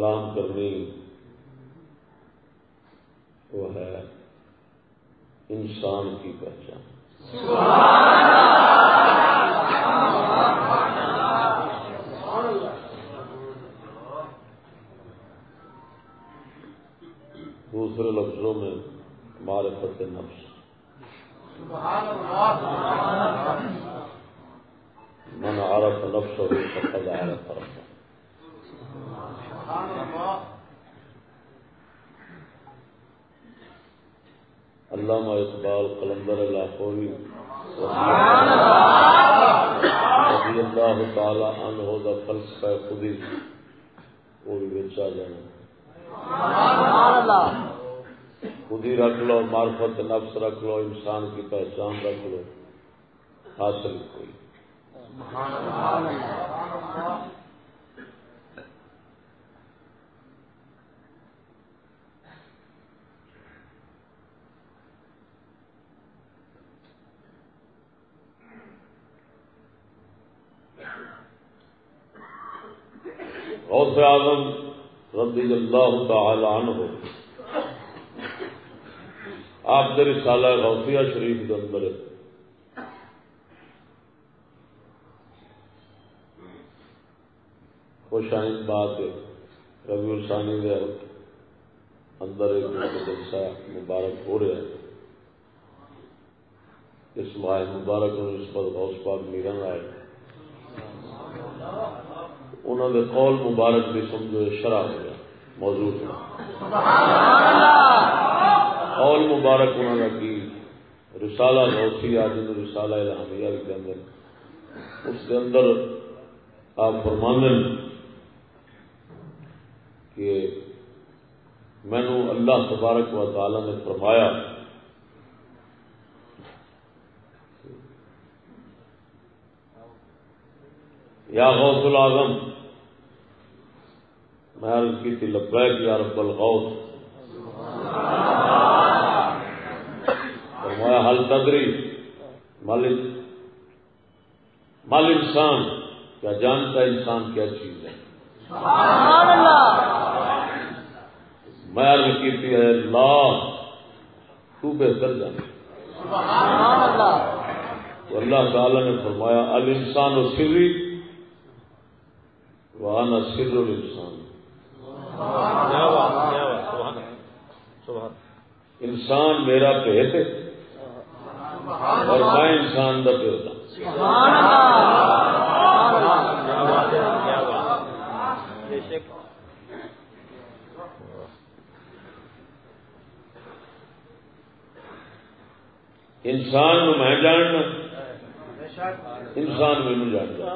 کلام کرنی وہ ہے انسان کی پہچان۔ معرفت نفس رکھ لو، انسان کی پہچان رکھ لو، حاصل کوئی۔ غوث اعظم رضی اللہ تعالی عنہ۔ آپ کے رسالہ غوثیہ شریف کے اندر خوش آئند بات ربی السانی کے اندر ایک جلسہ مبارک ہو رہا ہے۔ اس ماہ مبارک نسبت غوث پاک میرن آئے انہوں نے قول مبارک بھی سمجھو شرح ہو گیا موجود قول مبارک انہوں نے کی، رسالہ غوثی، آج رسالہ الہامیہ کے اندر، اس کے اندر آپ فرماندن کہ میں نے اللہ تبارک و تعالی نے فرمایا، یا غوث العظم، میں عرض کی تھی، لبیک یا رب الغوث فرمایا حل تدری مالک مال انسان کیا جانتا ہے انسان کیا چیز ہے؟ میں عرض کی تھی ہے اللہ تو بہتر جانے۔ اللہ۔ تعالی نے فرمایا الانسان و سری وانا سر الانسان۔ انسان میرا پیت ہے اور میں انسان کا پیت انسان میں جاننا انسان مینو جانتا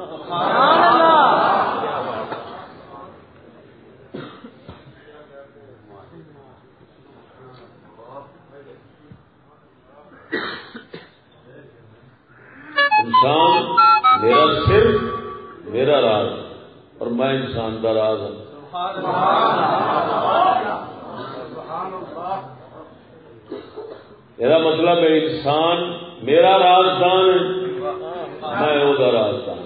انسان میرا سر، میرا راز، اور میں انسان کا راز ہوں۔ یہ مطلب ہے انسان میرا رازدان میں وہ رازدان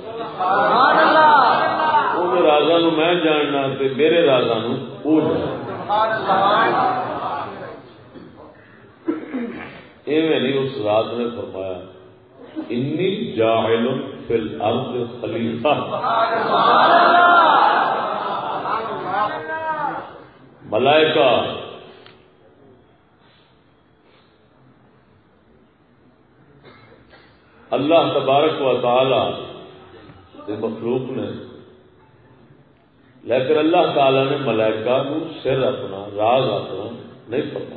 وہ راجا میں جاننا میرے راجا وہ نہیں، اس رات نے فرمایا۔ انی جاہل فی الارض خلیفہ۔ ملائکہ۔ اللہ تبارک و تعالی کے مخلوق نے، لیکن اللہ تعالی نے ملائکہ کو سر اپنا، راز اپنا نہیں پتا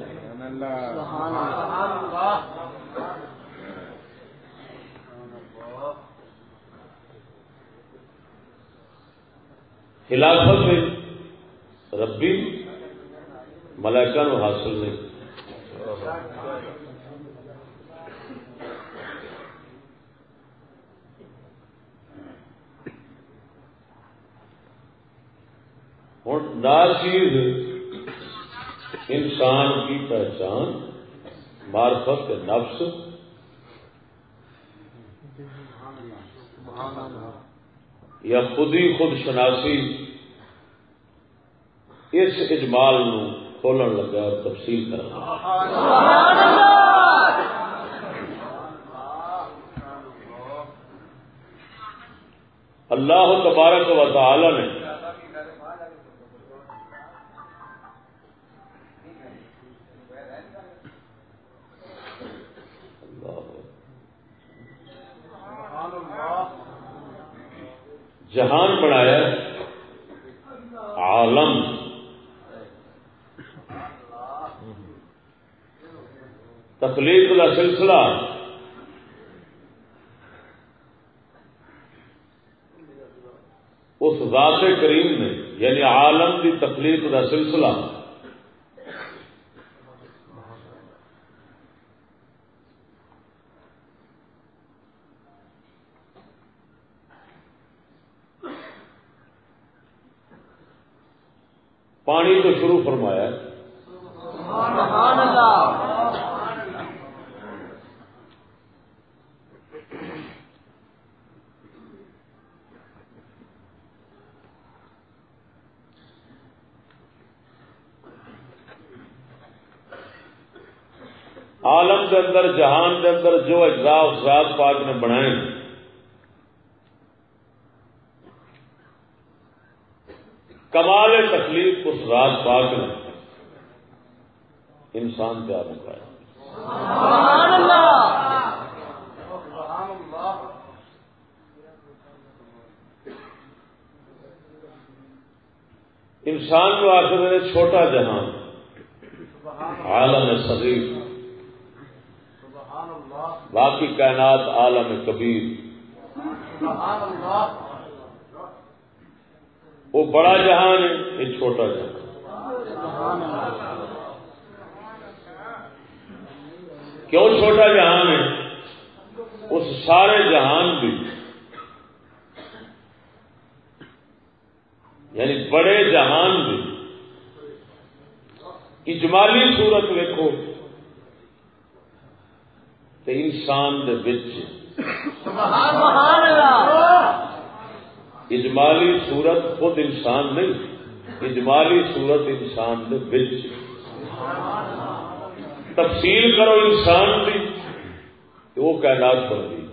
خلافت ربی ملائکہ نو حاصل نہیں۔ ہوں چیز انسان کی پہچان مارفت نفس۔ یا خود ہی خود شناسی، اس اجمال کھولن لگا اور تفصیل کر اللہ تبارک و تعالی نے جہان بنایا عالم۔ تخلیق کا سلسلہ۔ اس ذات کریم نے یعنی عالم کی تخلیق کا سلسلہ۔ تو شروع فرمایا عالم کے اندر، جہان کے اندر جو اجزاء ذات پاک نے بنائے ہیں تکلیف رات پاک نے انسان تیار مکایا انسان جو آخر چھوٹا جہان، عالم صغیر باقی کائنات عالم کبیر، وہ بڑا جہان ہے، یہ چھوٹا جہان۔ کیوں چھوٹا جہان ہے؟ اس سارے جہان بھی۔ یعنی بڑے جہان بھی۔ اجمالی صورت ویکو تو انسان دے بچ اجمالی صورت خود انسان نہیں اجمالی صورت انسان دے بچ تفصیل کرو انسان کی وہ کائنات بن گئی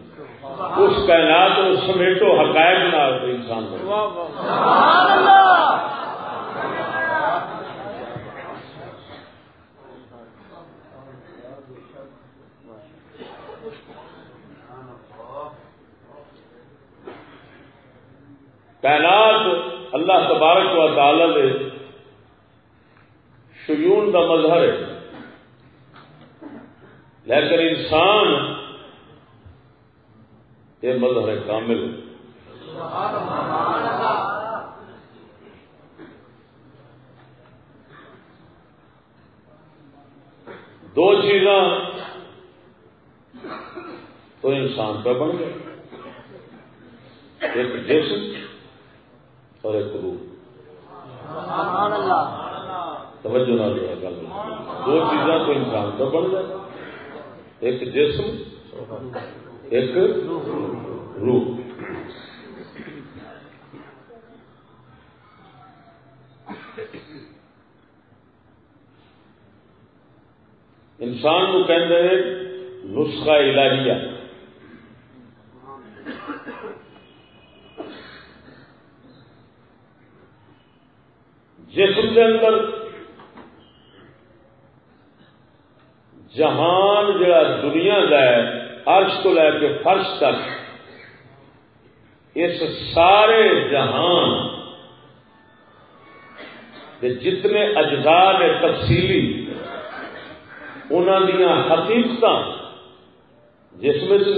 اس کائنات کو سمیٹو حقائق نہ انسان کائنات اللہ تبارک و تعالی شیون کا مظہر ہے۔ لیکن انسان یہ مظہر کامل دو چیزاں تو انسان پہ بن گئے۔ ایک جسم اور ایک روح۔ توجہ نہ دیا گل۔ دو چیزاں تو انسان پہ بن گئے۔ ایک جسم ایک روح۔ انسان کو کہتے ہیں نسخہ الہیہ۔ جسم کے اندر جہان جڑا دنیا کا ہے، عرش کو لے کے فرش تک، اس سارے جہان جتنے اجزاء نے تفصیلی انہوں دیا حقیقت جس میں سے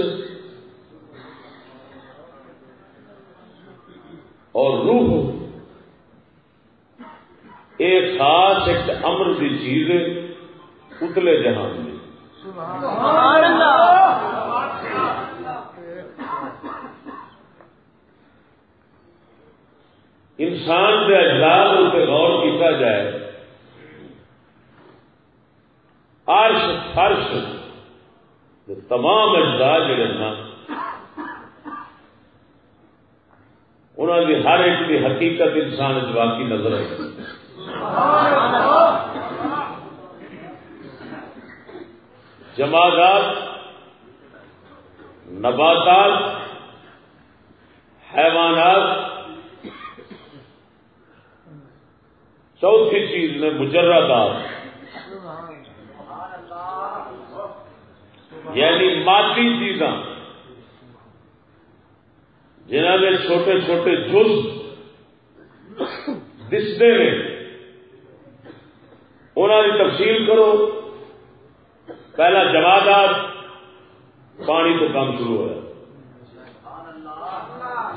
اور روح، ایک خاص ایک امر کی چیز اتلے جہان میں انسان کے اجزاد اسے غور کیتا جائے، عرش، فرش تمام اجزاء جڑے نا انہوں کی ہر ایک کی حقیقت انسان واقعی نظر ہے جماعت نباتات، حیوانات، چوتھی چیز نے مجرات یعنی مادی چیزاں۔ جنہوں نے چھوٹے چھوٹے جز دستے ہیں۔ انہوں کی تفصیل کرو۔ پہلا جمادات پانی تو کام شروع ہوا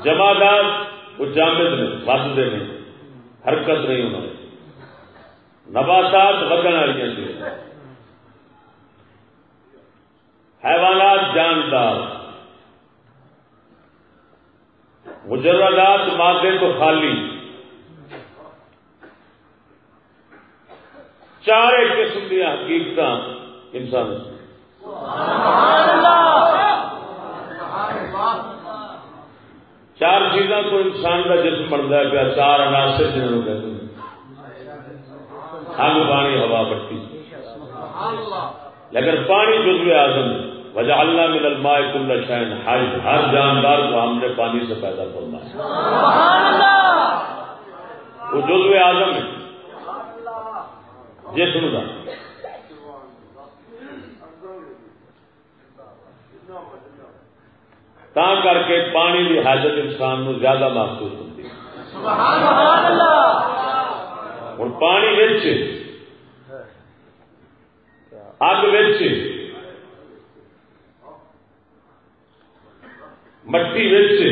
جمادات وہ جامد نے ودتے ہیں حرکت نہیں ہونا نباتات بدن والی چیز حیوانات جاندار۔ مجردات مادے تو خالی۔ چار قسم دیا حقیقت انسان چار چیزاں تو انسان کا جسم بنتا ہے پیا، چار عناصر جنہوں کہتے ہیں۔ اگ پانی، ہوا بٹی۔ لیکن پانی جزو اعظم وجہ اللہ من الماء کل شین ہر ہر جاندار کو ہم نے پانی سے پیدا کرنا ہے وہ جزو اعظم ہے۔ جسم کا تا کر کے پانی کی حاجت انسان نو زیادہ محسوس ہوتی ہوں پانی بچ اگ بچ مٹی بچ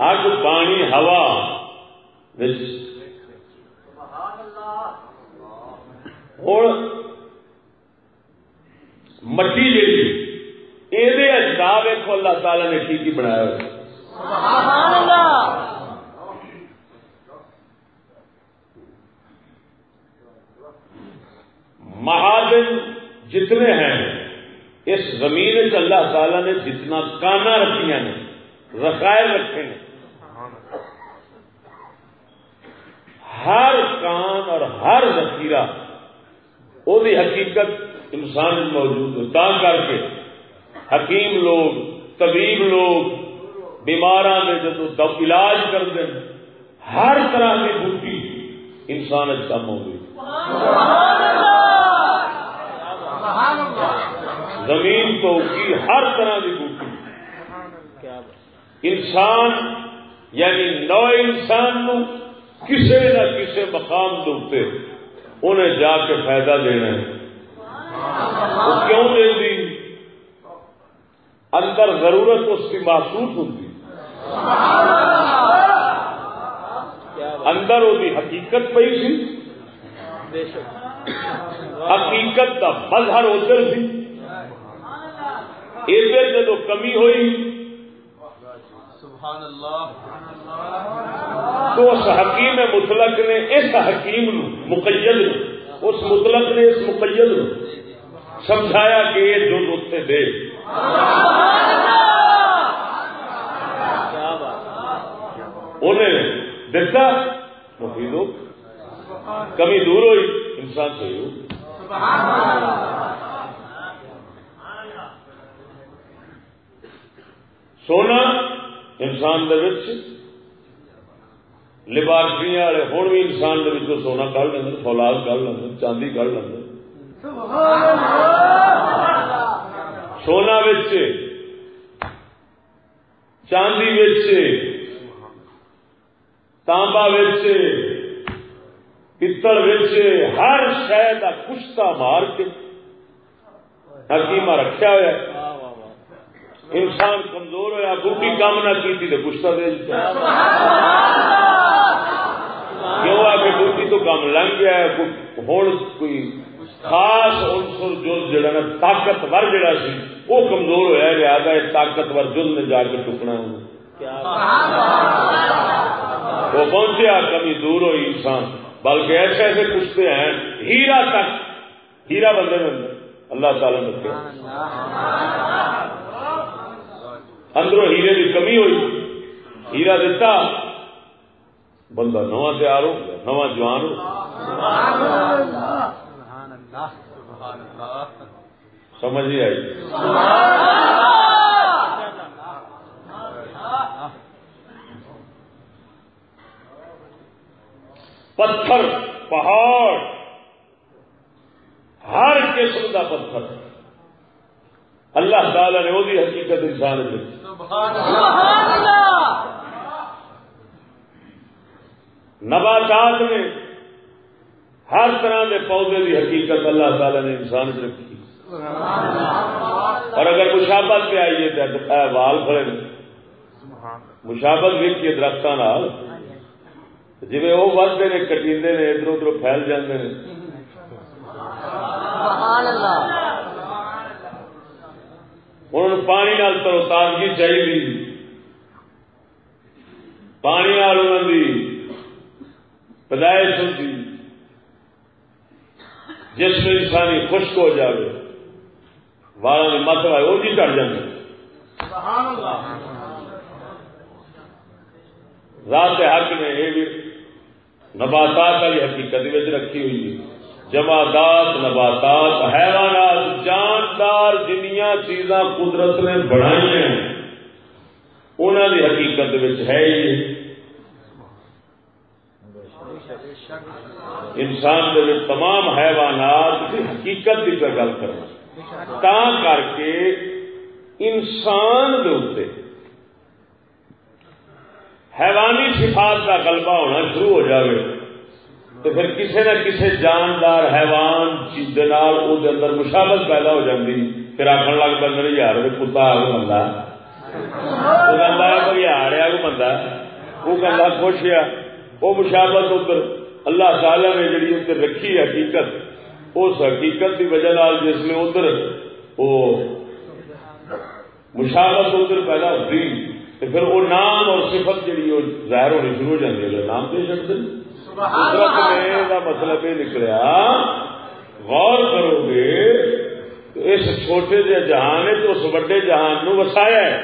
اگ پانی ہوا ہوں مٹی جی یہ اجدا ویکو اللہ تعالی نے کی کی بنایا مہاجن جتنے ہیں، اس زمین چ اللہ تعالی نے جتنا کانا رکھیا نے، رسائل رکھے ہیں ہر کان اور ہر ذخیرہ وہ حقیقت انسان موجود ہے۔ تا کر کے حکیم لوگ، طبیب لوگ بیمار جب علاج کرتے ہیں، ہر طرح کی بوٹی انسان کم ہو گئی۔ زمین تو کی ہر طرح کی بوٹی انسان یعنی نو انسان نو کسی نہ کسی مقام دے انہیں جا کے فائدہ دینا ہے۔ وہ کیوں دے دی؟ اندر ضرورت اس کی محسوس ہوتی۔ اندر وہ حقیقت پی سی حقیقت کا مظہر ادھر سی ادھر جدو کمی ہوئی تو اس حکیم مطلق نے اس حکیم مقید اس مطلق نے اس مقید سمجھایا کہ یہ جو اتنے دے۔ انہیں دتا مفید کمی دور ہوئی انسان صحیح ہو۔ سونا انسان لبارٹری والے ہوں بھی انسان سونا کھ لیں فولاد کھ لیں چاندی کھ لیں سونا بچ چاندی بچ تانبا بچ پتل بچ ہر شہ کا کشتا مار کے حکیمہ رکھا ہوا انسان کمزور ہوا بوٹی کام نہ کی تو کشتا دے کیوں آ کے بوٹی تو کام لنگ گیا ہوں کوئی خاص عنصر جز جڑا نا، طاقتور جڑا سی، وہ کمزور ہوا لہذا ہے طاقتور جز نے جا کے ٹکنا وہ پہنچیا، کمی دور ہوئی انسان۔ بلکہ ایسے ایسے کچھتے ہیں، ہیرا تک، ہیرا بندے میں اللہ تعالی نے اندروں ہیرے کی کمی ہوئی۔ ہیرا دتا۔ بندہ نواں تیار ہو گیا، نواں جوان ہو۔ سمجھ نہیں آئی؟ پتھر، پہاڑ۔ ہر قسم کا پتھر۔ اللہ تعالی نے وہی حقیقت انسان نباتات میں ہر طرح کے پودے کی حقیقت اللہ تعالی نے انسان رکھی۔ اور اگر مشابت پہ آئیے تو وال کھڑے مشابت ویکھیے درختوں جی وہ ودتے نے، کٹیندے نے، ادھر ادھر پھیل جاتے ہیں ہوں پانی نال ترو تازگی چاہیے پانی نال انہوں کی پیدائش ہوتی جس میں انسانی خشک ہو جائے والا کی مت آئے وہ بھی چڑھ جائے رات حق نے یہ بھی نباتات والی حقیقت رکھی ہوئی ہے۔ جمادات، نباتات، حیوانات، جاندار جنیا چیزاں قدرت نے بنائی ہیں۔ انہوں کی حقیقت ہے ہی انسان کے تمام حیوانات کی حقیقت کی گل کرنا۔ تا کر کے انسان دے حیوانی صفات کا غلبہ ہونا شروع ہو جائے تو پھر کسی نہ کسی جاندار حیوان چیز اندر مشابت پیدا ہو جاتی پھر آخر لگ پہ میرے یار کتا آ کو بندہ وہ یار آ کو بندہ وہ کہ خوش ہے۔ وہ مشابت ادھر اللہ تعالی نے جڑی ادھر رکھی حقیقت۔ اس حقیقت کی وجہ جس میں ادھر وہ مشابت ادھر پیدا ہوتی۔ پھر وہ نام اور صفت جی ظاہر ہونی شروع ہو جاتی ہے۔ نام دے چڑھتے قدرت میں مطلب یہ نکلیا غور کرو گے تو اس چھوٹے جہ جہان تو اس وڈے جہان نو وسایا ہے۔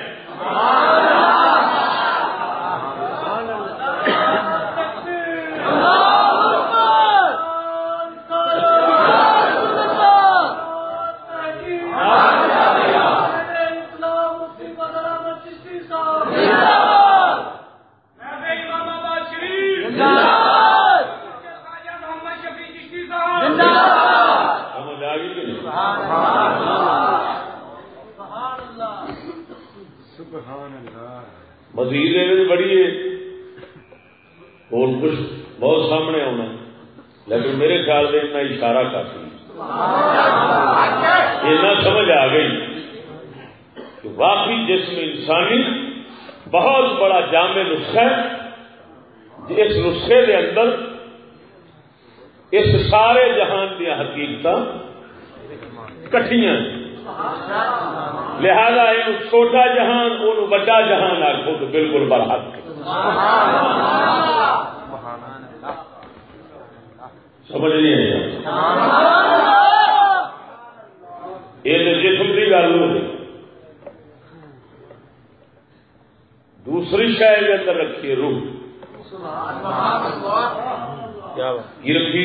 مزید بڑی ہے۔ اور کچھ بہت سامنے آنا لیکن میرے خیال میں اتنا اشارہ کافی اتنا سمجھ آ گئی کہ واقعی جسم انسانی بہت بڑا جامع نسخہ ہے اس نسخے کے اندر اس سارے جہان دیا حقیقت کٹیاں لہذا یہ چھوٹا جہان وہ بڑا جہان آخو تو بالکل برحق سمجھ نہیں یہ تو جسم کی گل ہو دوسری شاید کے اندر رکھیے روح۔ کی رکھی؟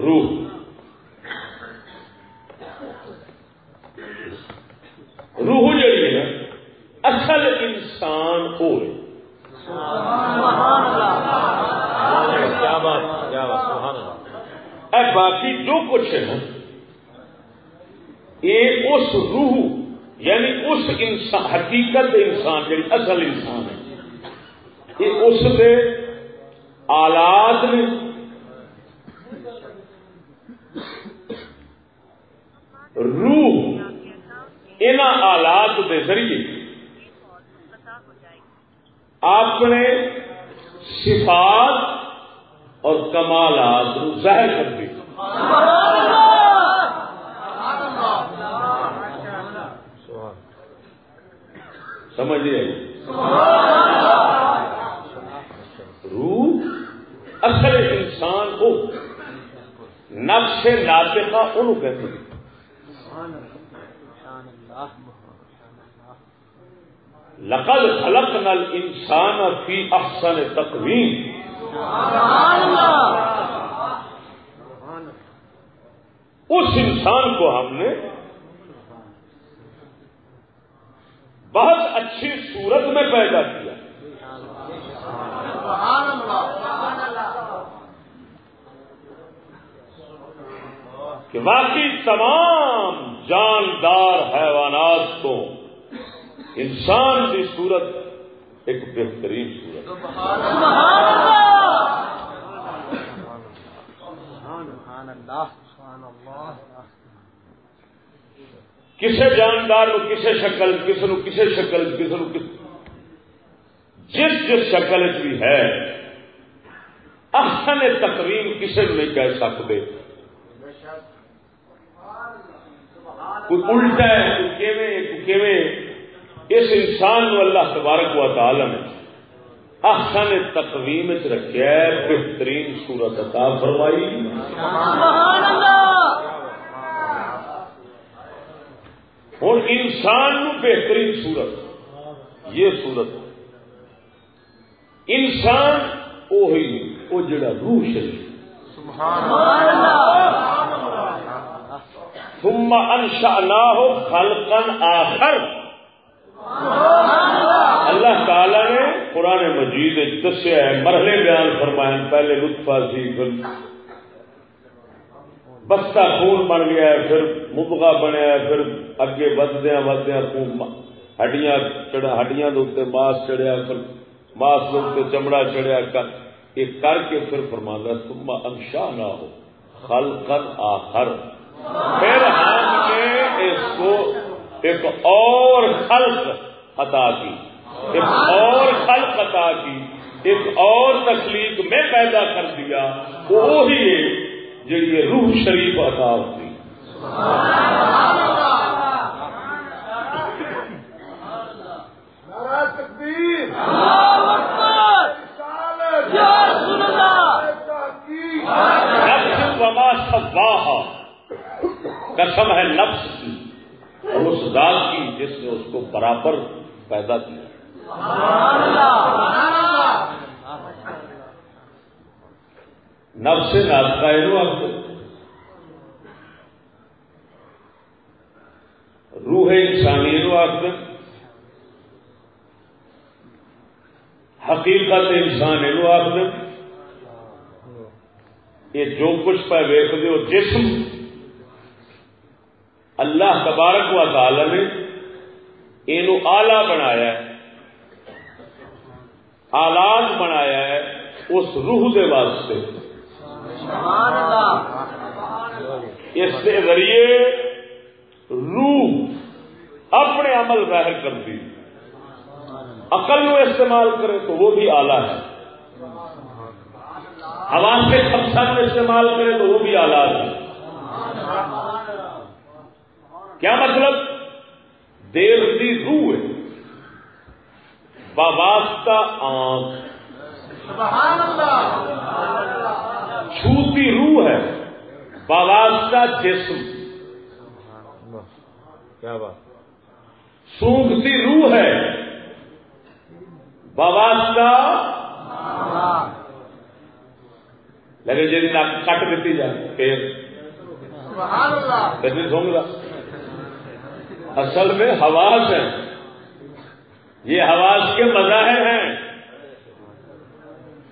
روح روح جڑی ہے اصل انسان ہو باقی جو کچھ ہے نا یہ اس روح یعنی اس انسان، حقیقت انسان، جڑی اصل انسان ہے یہ اس کے آلات نے روح ان آلات کے ذریعے اپنے صفات اور کمالات ظاہر کر دی سمجھیے؟ روح اصل انسان کو نفس ناطقہ انہوں کہتے ہیں۔ لقد خلقنا الانسان فی احسن تقویم۔ اس انسان کو ہم نے بہت اچھی صورت میں پیدا کیا۔ کہ باقی تمام جاندار حیوانات کو انسان کی صورت ایک بہترین صورت کسی جاندار کسی شکل کسی نو کسی شکل کسی نو جس جس شکل بھی ہے، احسن تقریم کسی نہیں کہہ سکتے۔ کوئی الٹا ہے کوئی کیویں اس انسان نو اللہ تبارک و تعالی نے احسن تقویم رکھا بہترین صورت عطا فرمائی۔ ہوں انسان نو بہترین صورت، یہ صورت۔ انسان وہی وہ جڑا روح شریف ثم انشأناه خلقا آخر۔ اللہ تعالی نے قرآن مجید دسیا ہے، مرحلے بیان فرمائے، پہلے لطفہ سی، پھر بستہ خون بن گیا ہے، پھر مبغا بنیا ہے، پھر اگے وددیا وددیا خون، ہڈیاں چڑھا، ہڈیاں دے ماس چڑھیا، پھر ماس دے چمڑا چڑھیا، کر یہ کر کے پھر فرمانا تم انشا نہ ہو خلقا آخر۔ پھر ہم نے اس کو ایک اور خلق عطا کی ایک اور خلق عطا کی ایک اور تخلیق میں پیدا کر دیا وہی جی یہ روح شریف عطا ہوتی۔ نفس وما سواہا قسم ہے نفس کی۔ اور اس ذات کی جس نے اس کو برابر پیدا کیا۔ نفس ناستا روح انسانی نو آخر حقیقت انسان یہ آخر یہ جو کچھ پہ ویک جسم اللہ تبارک و تعالی نے یہ آلہ بنایا ہے، آلات بنایا ہے اس روح دے واسطے۔ اس کے ذریعے روح اپنے عمل ظاہر کرتی عقل نو استعمال کرے تو وہ بھی آلہ ہے۔ ہوا سے سب استعمال کرے تو وہ بھی آلات ہے۔ کیا مطلب؟ دیر دی روح ہے۔ باباستہ آنکھ۔ چھوتی روح ہے۔ باباستہ جسم۔ کیا بات؟ سونگتی روح ہے۔ باباستہ لیکن جی کٹ دیتی جائے۔ پھر۔ سونگ رہا۔ اصل میں حواس ہیں۔ یہ حواس کے مظاہر ہیں۔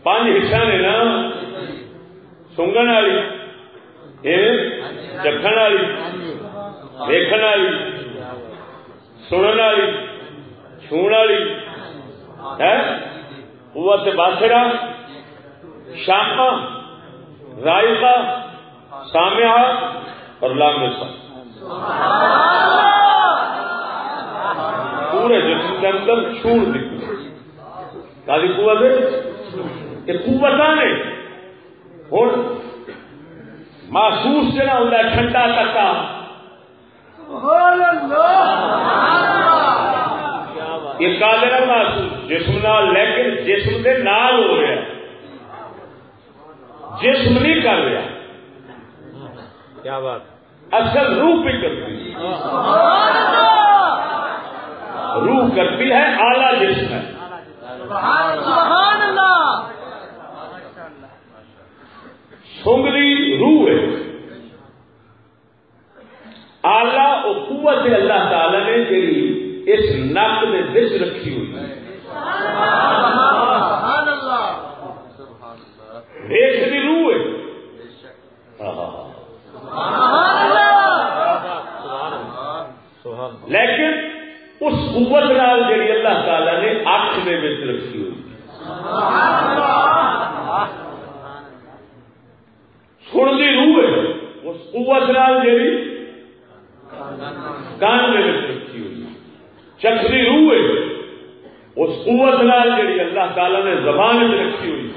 پانچ حصہ نے نا، سنگن والی چکھن والی دیکھنے والی سننے والی چھونے والی وہ باسرا شاخا رائتا سامیا اور لام اندر چھوڑ دی۔ کالی قوت یہ قوت نے ہوں محسوس جنا ہوتا ہے ٹھنڈا تکا۔ یہ کالر محسوس جسم نال لیکن جسم کے نال ہو رہا جسم نہیں کر رہا۔ کیا بات؟ اصل روح بھی کرتی روح کرتی ہے آلہ جسم ہے۔ سنگری روح ہے۔ آلہ اور قوت اللہ تعالی نے جی اس نک میں دش رکھی ہوئی دیکھنی روح ہے۔ لیکن اس قوت نال جی اللہ تعالی نے اکھ دے رکھی ہوئی۔ سنتی روح ہے اس قوت نال جی کان میں رکھی ہوئی۔ چکھری روح ہے اس قوت نال جی اللہ تعالی نے زبان میں رکھی ہوئی۔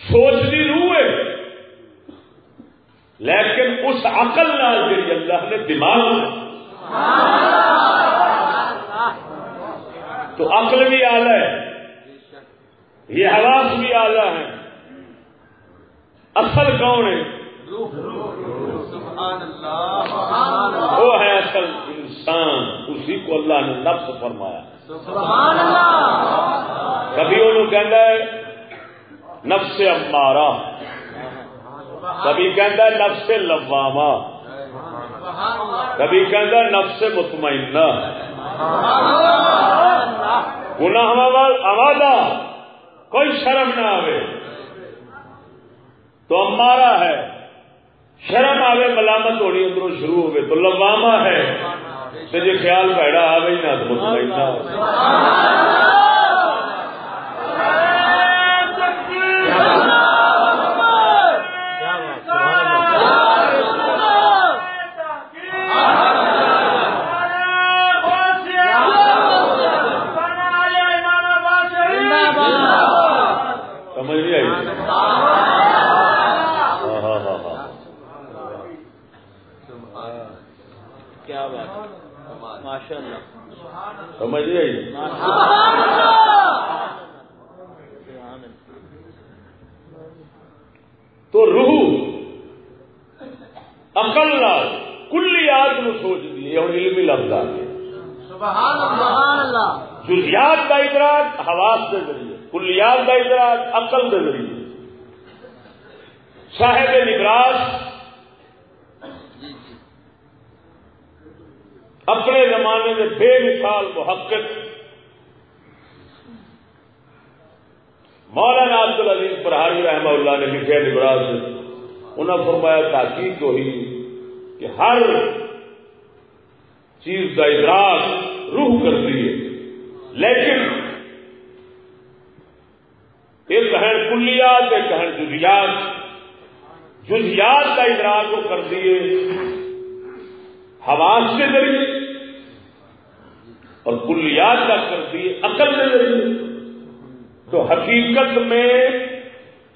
سوچتی روح ہے لیکن اس عقل نال جی اللہ نے دماغ تو عقل بھی آلہ ہے. یہ حواس بھی آلہ ہے اصل کون ہے؟ وہ ہے اصل انسان. اسی کو اللہ نے نفس فرمایا. کبھی انہوں کہندا ہے نفس امارا کبھی کہندا نفس لواما کبھی کہندا ہے نفس مطمئنہ۔ گناہ آوادہ کوئی شرم نہ آئے تو امارا ہے۔ شرم آئے ملامت ہونی اندروں شروع ہوگی تو لواما ہے۔ تو جی خیال پیڑا آ گئی نہ، تو مطمئنہ سمجھ نہیں آئی ہاں ہاں ہاں ہاں کیا بات ماشاء اللہ سمجھ نہیں آئی تو روح اقل نال کلیات نو سوچ دی اور علمی لفظ آ گئے جزیات کا ادراک حواس کے ذریعے کلیات کا ادراک عقل کے ذریعے۔ صاحب نگراس اپنے زمانے میں بے مثال محقق مولانا عبد العزیز پرہاری رحمہ اللہ نے لکھے نبراز انہوں نے فرمایا تحقیق ہوئی کہ ہر چیز کا ادراک روح کرتی ہے، لیکن ایک کہن کلیات، ایک کہن جزیات جزیات کا ادراک وہ کر دیے حواس کے ذریعے اور کلیات کا کر دیے عقل کے ذریعے۔ تو حقیقت میں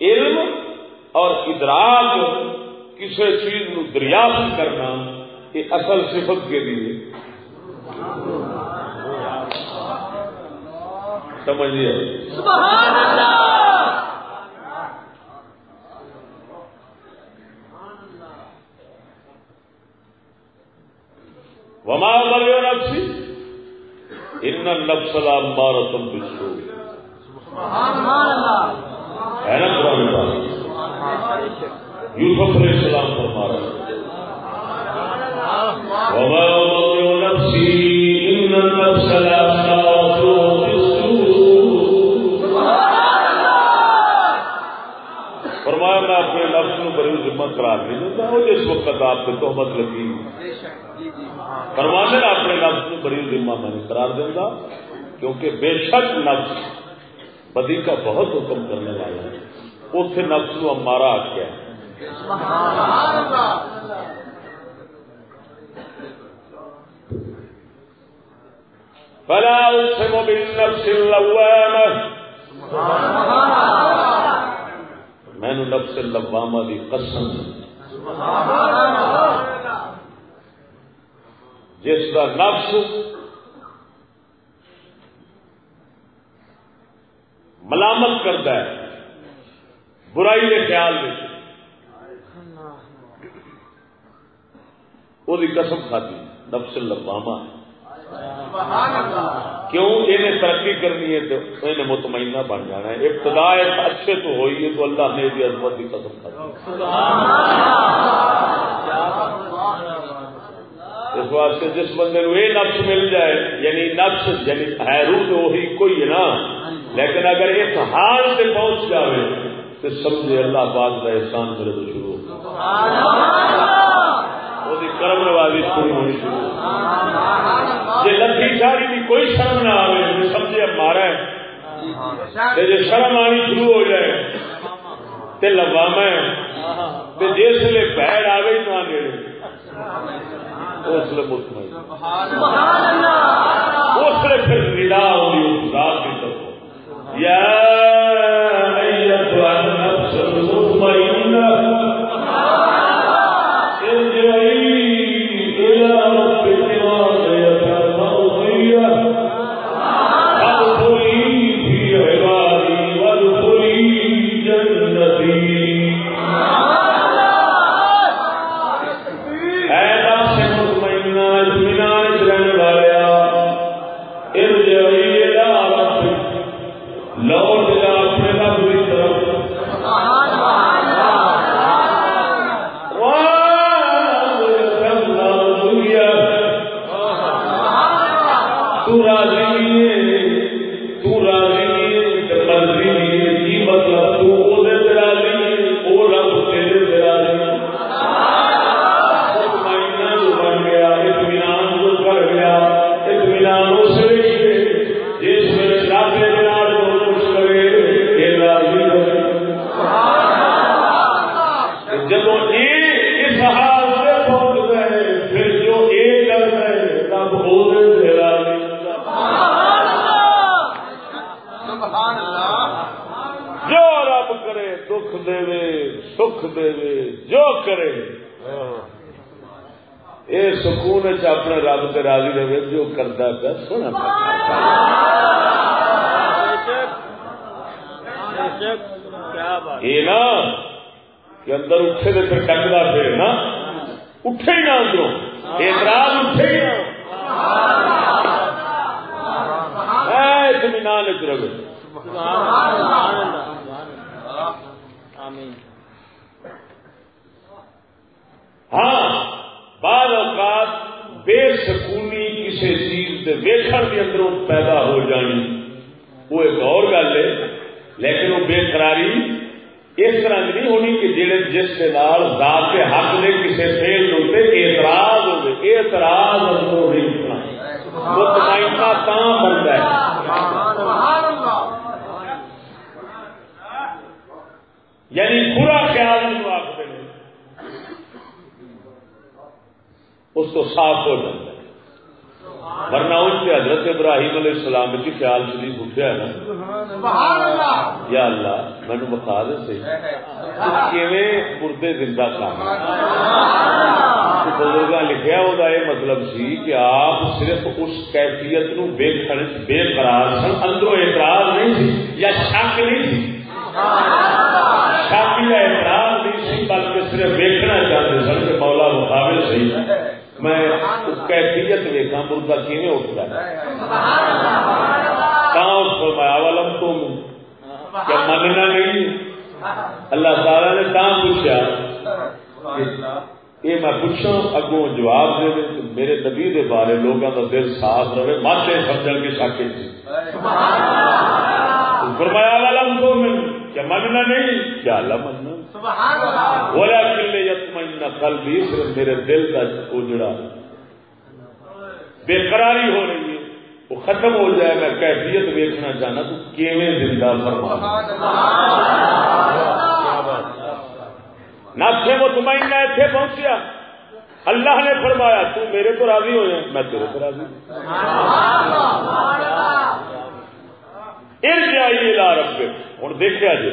علم اور ادراک کسی چیز کو دریافت کرنا یہ اصل صفت کے لیے سمجھیے؟ وما بلو نفسی ان نفس مارا تم بچو ہے نا قرآن پاک یوسف علیہ السلام وما نفس فرمایا، میں اپنے نفس نو بڑی ذمہ قرار نہیں دیتا جس وقت آپ سے تہمت لگی۔ فرمانے اپنے نفس نو بڑی ذمہ میں نہیں قرار دینا کیونکہ بے شک نفس بدی کا بہت حکم کرنے والا ہے۔ اتنے نفس نو ہمارا آخیا فلا اقسم بالنفس میں نفس لواما دی قسم۔ جس کا نفس ملامت کرتا ہے۔ برائی کے خیال میں۔ وہ قسم کھاتی نفس لواما کیوں؟ انہیں ترقی کرنی ہے تو انہیں مطمئنہ بن جانا ہے۔ ابتدا اچھے تو ہوئی ہے تو اللہ نے بھی عظمت کی قسم کھا اس واسطے جس بندے کو یہ نفس مل جائے یعنی نفس یعنی ہے روح تو وہی کوئی ہے نا۔ لیکن اگر اس حال سے پہنچ جائے تو سمجھے اللہ پاک کا احسان میرے تو شروع کرم نوازی شروع ہونی شروع جی لکھی شاری کی کوئی شرم نہ آئے تو سمجھے اب مارا ہے۔ جی شرم آنی شروع ہو جائے تو لواما ہے۔ تو جس لیے پیڑ آئے نہ نیڑے اس لیے مطمئن۔ اس لیے پھر ندا ہوگی اس کی طرف اپنے رب سے راضی رہے جو کرتا پیا سونا یہ نا کہ اندر اٹھے تو پھر ڈکتا پھر نا اٹھے ہی نہ اندروں اعتراض اٹھے ہی نہ اطمینان چ رہے ہاں بعض اوقات بے سکونی کسی چیز کے ویخن کے اندروں پیدا ہو جانی وہ ایک اور گل ہے لیکن وہ بے قراری اس طرح نہیں ہونی کہ جہے جس کے نال ذات کے حق نے کسی فیل ہوتے اعتراض ہوگی اعتراض اندروں نہیں اٹھنا مطمئنہ تا بنتا ہے یعنی برا خیال نہیں آخر اس کو صاف ہو جاتا ہے ورنہ ان کے حضرت ابراہیم علیہ السلام کی خیال شریف اٹھا ہے نا یا اللہ مینو بتا دے سی مردے زندہ کام بزرگ لکھا وہ یہ مطلب سی کہ آپ صرف اس کیفیت نو بے بے قرار سن اندروں اعتراض نہیں سی یا شک نہیں سی۔ شک یا اعتراض نہیں سی بلکہ صرف دیکھنا چاہتے سن کہ مولا مقابل سی۔ میں کیفیت دیکھا مردہ کیویں اٹھتا ہے؟ کہاں اس پر میں اولم تو کیا مننا نہیں اللہ تعالی نے کہاں پوچھا یہ میں پوچھا اگوں جواب دے دے میرے نبی دے بارے لوگوں کا دل صاف رہے ماتے سمجھ کے شاکے فرمایا والم تو میں کیا مننا نہیں؟ کیا اللہ مننا؟ بولا کلے یتمنا کل بھی صرف میرے دل کا اجڑا۔ بے قراری ہو رہی ہے۔ وہ ختم ہو جائے، میں کیفیت دیکھنا چاہنا، تو کیویں زندہ فرما نہ تھے وہ تمہیں نہ تھے پہنچیا۔ اللہ نے فرمایا، تو میرے کو راضی ہو جائے میں تیرے کو راضی ارجائی لا رب ہوں دیکھا جی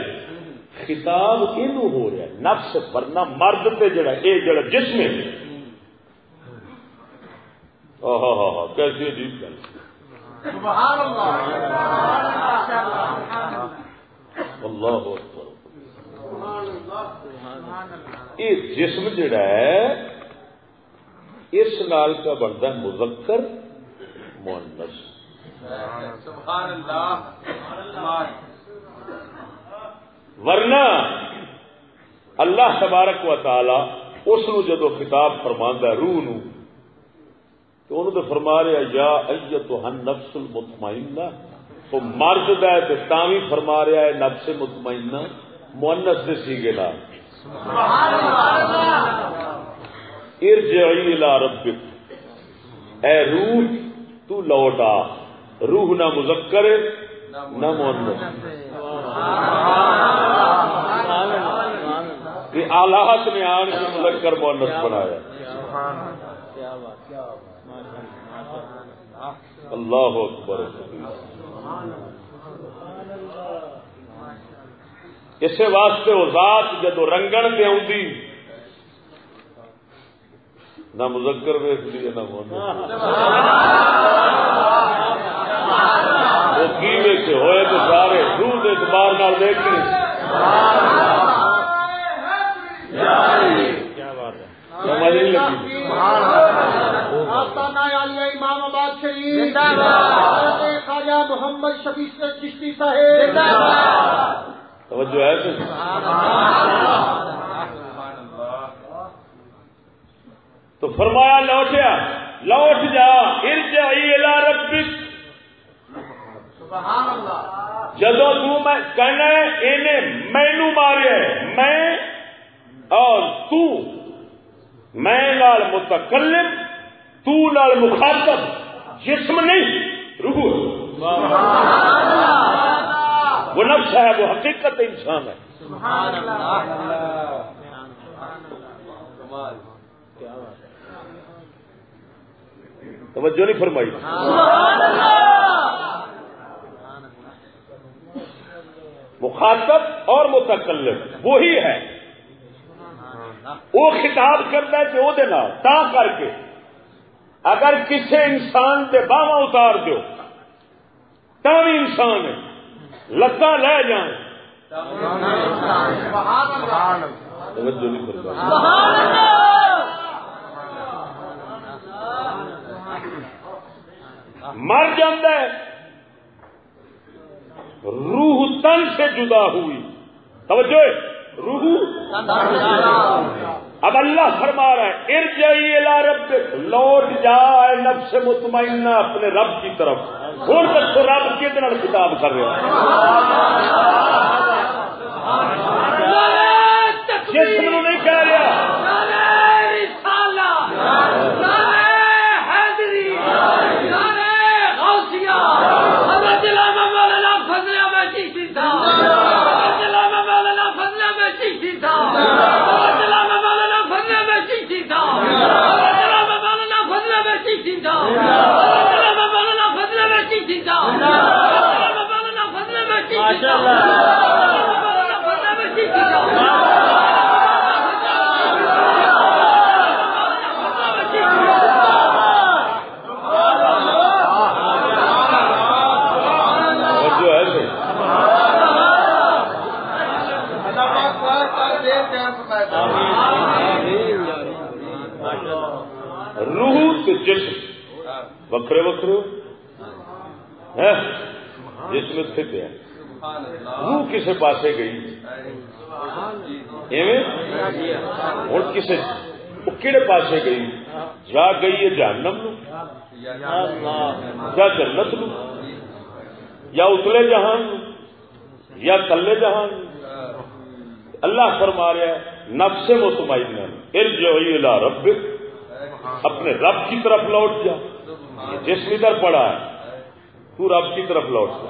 خطاب یہ ہو رہا ہے؟ نفس ورنہ مرد تے جڑا اے جڑا جسم ہے۔ کیسی عجیب گل۔ اللہ. یہ جسم جڑا ہے اس نال کا بنتا ہے مذکر مونس ورنہ اللہ تبارک و تعالی اس جدو خطاب فرما روح نو تو انہوں تو فرما رہا یا ایت ہن نفس المطمئنہ۔ تو مرد دا ہے تو بھی فرما رہا ہے نفس مطمئنہ۔ مونس سے سیگے لا۔ ارجعی الى ربک۔ اے روح تو لوٹا۔ روح نہ مذکر نہ مونس یہ آلات نے آن کے مذکر مونس بنایا۔ اللہ اکبر اسے واسطے وہ ذات جدو رنگن پہ آئی نہ مذکر ویس لیے نہ مونس وہ کی ویسے ہوئے تو سارے روح کے اعتبار نال دیکھ کیا بات ہے سمجھ نہیں لگی؟ امام آباد شریف خواجہ محمد شفیع چشتی صاحب۔ توجہ ہے تو۔ تو فرمایا لوٹیا لوٹ جا ارجع الى ربک۔ جدو میں کہنا انہیں مینو ماریا میں اور تو میں متکلم۔ تو نال مخاطب جسم نہیں روح وہ نفس ہے وہ حقیقت انسان ہے۔ توجہ نہیں فرمائی۔ مخاطب اور متکلم وہی ہے۔ وہ خطاب کرتا ہے کہ وہ تا کر کے۔ اگر کسی انسان کے باہم اتار دو بھی انسان لتا لے جائیں۔ مر ہے۔ روح تن سے جدا ہوئی۔ توجہ روح اب اللہ فرما رہا ہے ار جائیے رب لوٹ جائے نفس مطمئنہ اپنے رب کی طرف۔ ہوں تک تو رب کے خطاب کر رہے ہو؟ روح تو جسم وکرے وکرے ہاں، جسم استھت ہے کسے پاسے گئی؟ ہوں کسے کہڑے پاسے گئی؟ جا گئی ہے جہنم یا جنت نو یا اتلے جہان یا تلے جہان اللہ فرما رہا ہے، نفس مطمئنہ، ارجعی الى ربک، اپنے رب کی طرف لوٹ جا۔ جس ادھر پڑا ہے، تو رب کی طرف لوٹ جا۔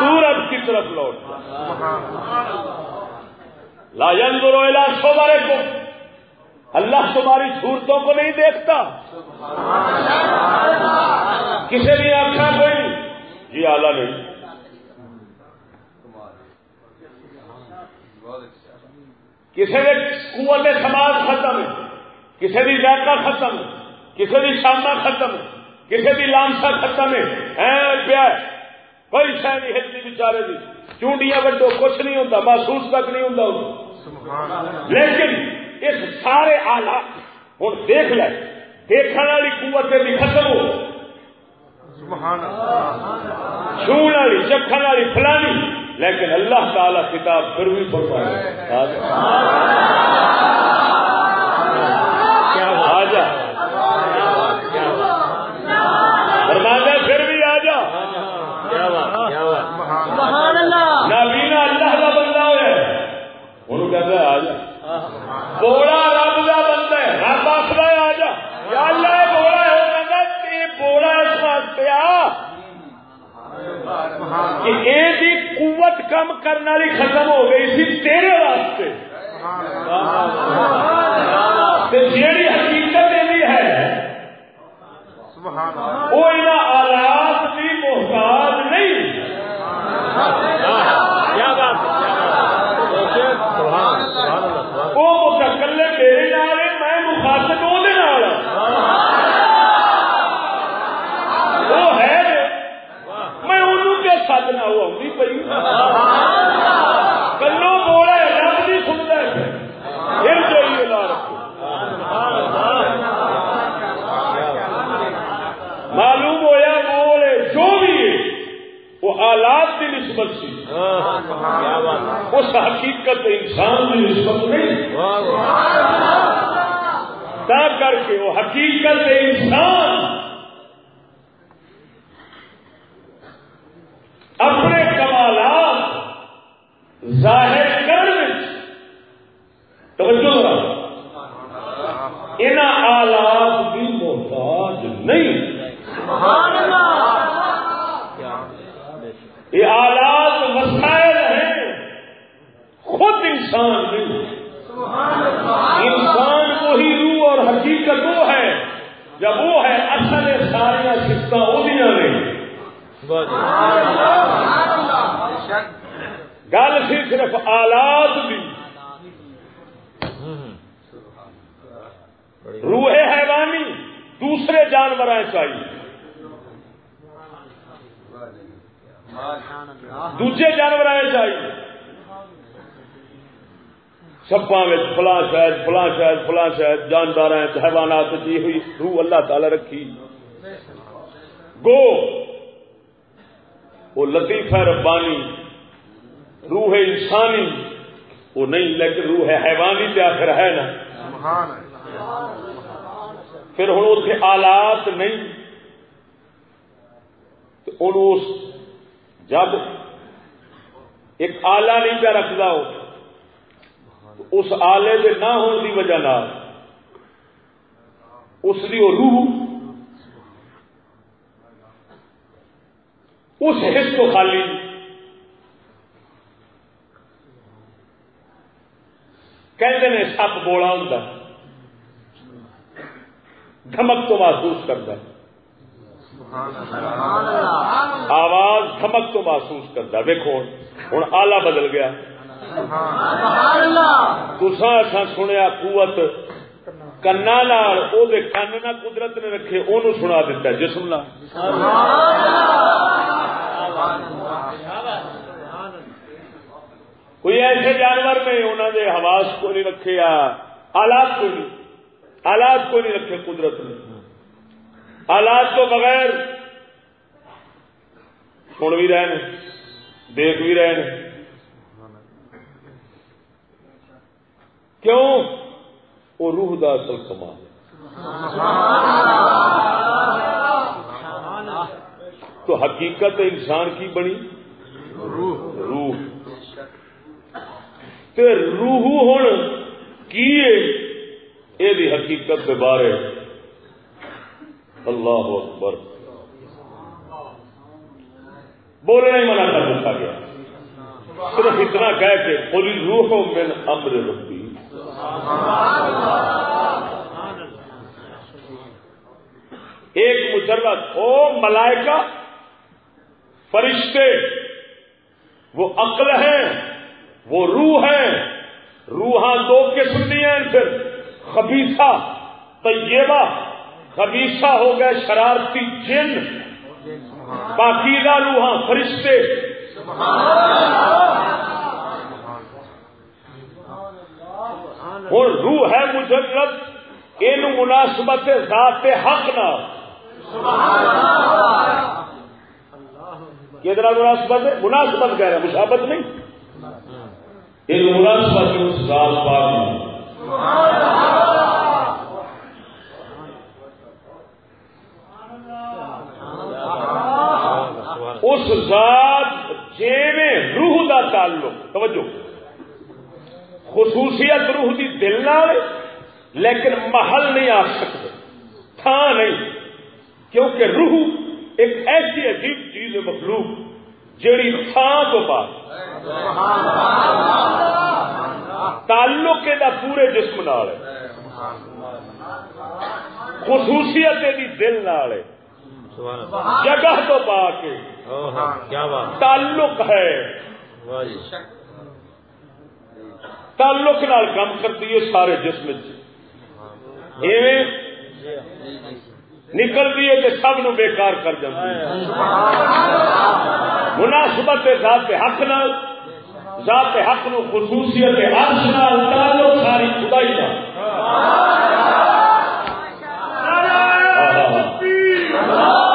تو رب کی طرف لوٹ۔ جا لا ينظر الى صورکم اللہ تمہاری صورتوں کو نہیں دیکھتا۔ کسی نے آخا کوئی جی آلہ نہیں۔ کسی نے قوت سماج ختم۔ کسی کی ذائقہ ختم۔ کسی کی شامہ ختم۔ کسی کی لامسا ختم۔ ہے کوئی شہ نہیں ہلتی بچارے کی چونڈیاں بڈو کچھ نہیں ہوتا محسوس تک نہیں ہوتا لیکن اس سارے آلات ہوں دیکھ لے دیکھنے والی قوت بھی ختم ہو۔ چھوڑ والی چکھن والی فلانی۔ لیکن اللہ تعالی کتاب پھر بھی پڑھتا ہے آ جا فرمانا پھر بھی آ جا نابینا اللہ کا بندہ ہوا انہوں کہتا ہے آ جا بوڑا رب کا بندہ ہے رب آخر ہے آ جا یا اللہ یہ بوڑا ہے وہ کہتا ہے بوڑا اس واسطے آ کہ یہ قوت کم کرنے والی ختم ہو گئی سی تیرے واسطے۔ جیڑی حقیقت یہ ہے، وہ ان آلات کی محتاج نہیں کیا بات وہ مستقلے میرے نال ہے میں مخاطب وہ وہ ہے میں انہوں کے ساتھ نہ وہ آئی پی کلو بولا رب نہیں سنتا پھر چاہیے لا رکھو معلوم ہویا بولے جو بھی ہے وہ آلات کی نسبت سی اس حقیقت کی نسبت نہیں۔ کر کے وہ حقیقت انسان اپنے کمالات ظاہر کرنے توجہ رکھ ان آلات کی محتاج نہیں یہ آلات وسائل ہیں خود انسان نہیں انسان وہی روح اور حقیقت وہ ہے جب وہ ہے اصل ساریا سفت وہ نہیں گل سی صرف آلات بھی روح حیوانی دوسرے جانور چاہیے دوجے جانور چاہیے سپا فلاں شاید فلاں شاید فلاں شاید جاندار حیوانات دی ہوئی روح اللہ تعالی رکھی۔ گو وہ لطیف ہے ربانی روح انسانی وہ نہیں لیکن روح حیوانی پہ آخر ہے نا۔ پھر ہوں اتنے آلات نہیں۔ اس جب ایک آلہ نہیں پہ رکھتا ہو۔ اس آلے کے نہ ہونے کی وجہ نہ اس وہ روح اس حص کو خالی کہتے ہیں سپ بولا ہوں دھمک تو محسوس کرتا آواز دھمک تو محسوس کرتا ویکو ہوں آلہ بدل گیا۔ تسا سنیا قوت کنا کن نہ قدرت نے رکھے وہ سنا دیتا جسم نہ کوئی ایسے جانور نے انہوں نے حواس کو نہیں رکھے آلات کو نہیں۔ آلات کو نہیں رکھے، قدرت نے۔ آلات تو بغیر سن بھی رہے دیکھ بھی رہے ہیں کیوں؟ وہ روح دا اصل کمال تو حقیقت انسان کی بنی؟ روح۔ تے روح ہوں کی یہ حقیقت کے بارے۔ اللہ اکبر۔ بولنا ہی منع کر دیتا گیا۔ صرف اتنا کہہ کے پوری روح من امر ربی ایک مجرد او ملائکہ، فرشتے، وہ عقل ہیں وہ روح ہیں روحاں دو قسم کی ہیں پھر۔ خبیصہ، طیبہ۔ خبیصہ ہو گئے شرارتی جن۔ باقیدہ روحاں فرشتے۔ ہوں روح ہے مجرد یہ مناسبت ذات حق نہ مناسبت ہے، مناسبت کہہ رہے مشابت نہیں۔ یہ مناسبت اس ذات پاک اس ذات جیویں روح دا تعلق، توجہ۔ خصوصیت روح دی دل نہ لیکن محل نہیں آ سکتے تھان نہیں کیونکہ روح ایک ایسی عجیب چیز ہے مخلوق جیڑی تھان تو پاس تعلق دا پورے جسم نال خصوصیت دی دل نال جگہ تو پا کے۔ تعلق ہے۔ تعلق نال کام کرتی ہے سارے جسم نکلتی ہے کہ سب نو بیکار کر جاتی مناسبت ذات حق نال ذات حق نو خصوصیت عرش نال تعلق ساری خدائی نال۔ ہوں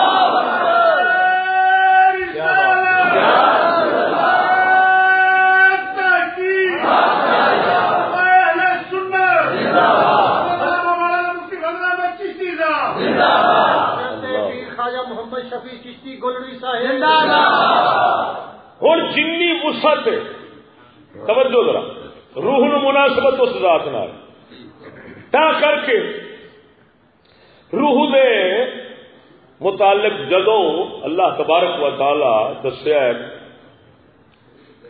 جنی وسط توجہ ذرا۔ روح نو مناسبت اس ذات نال۔ تا کر کے روح دے متعلق جدو اللہ تبارک و تعالی دسیا ہے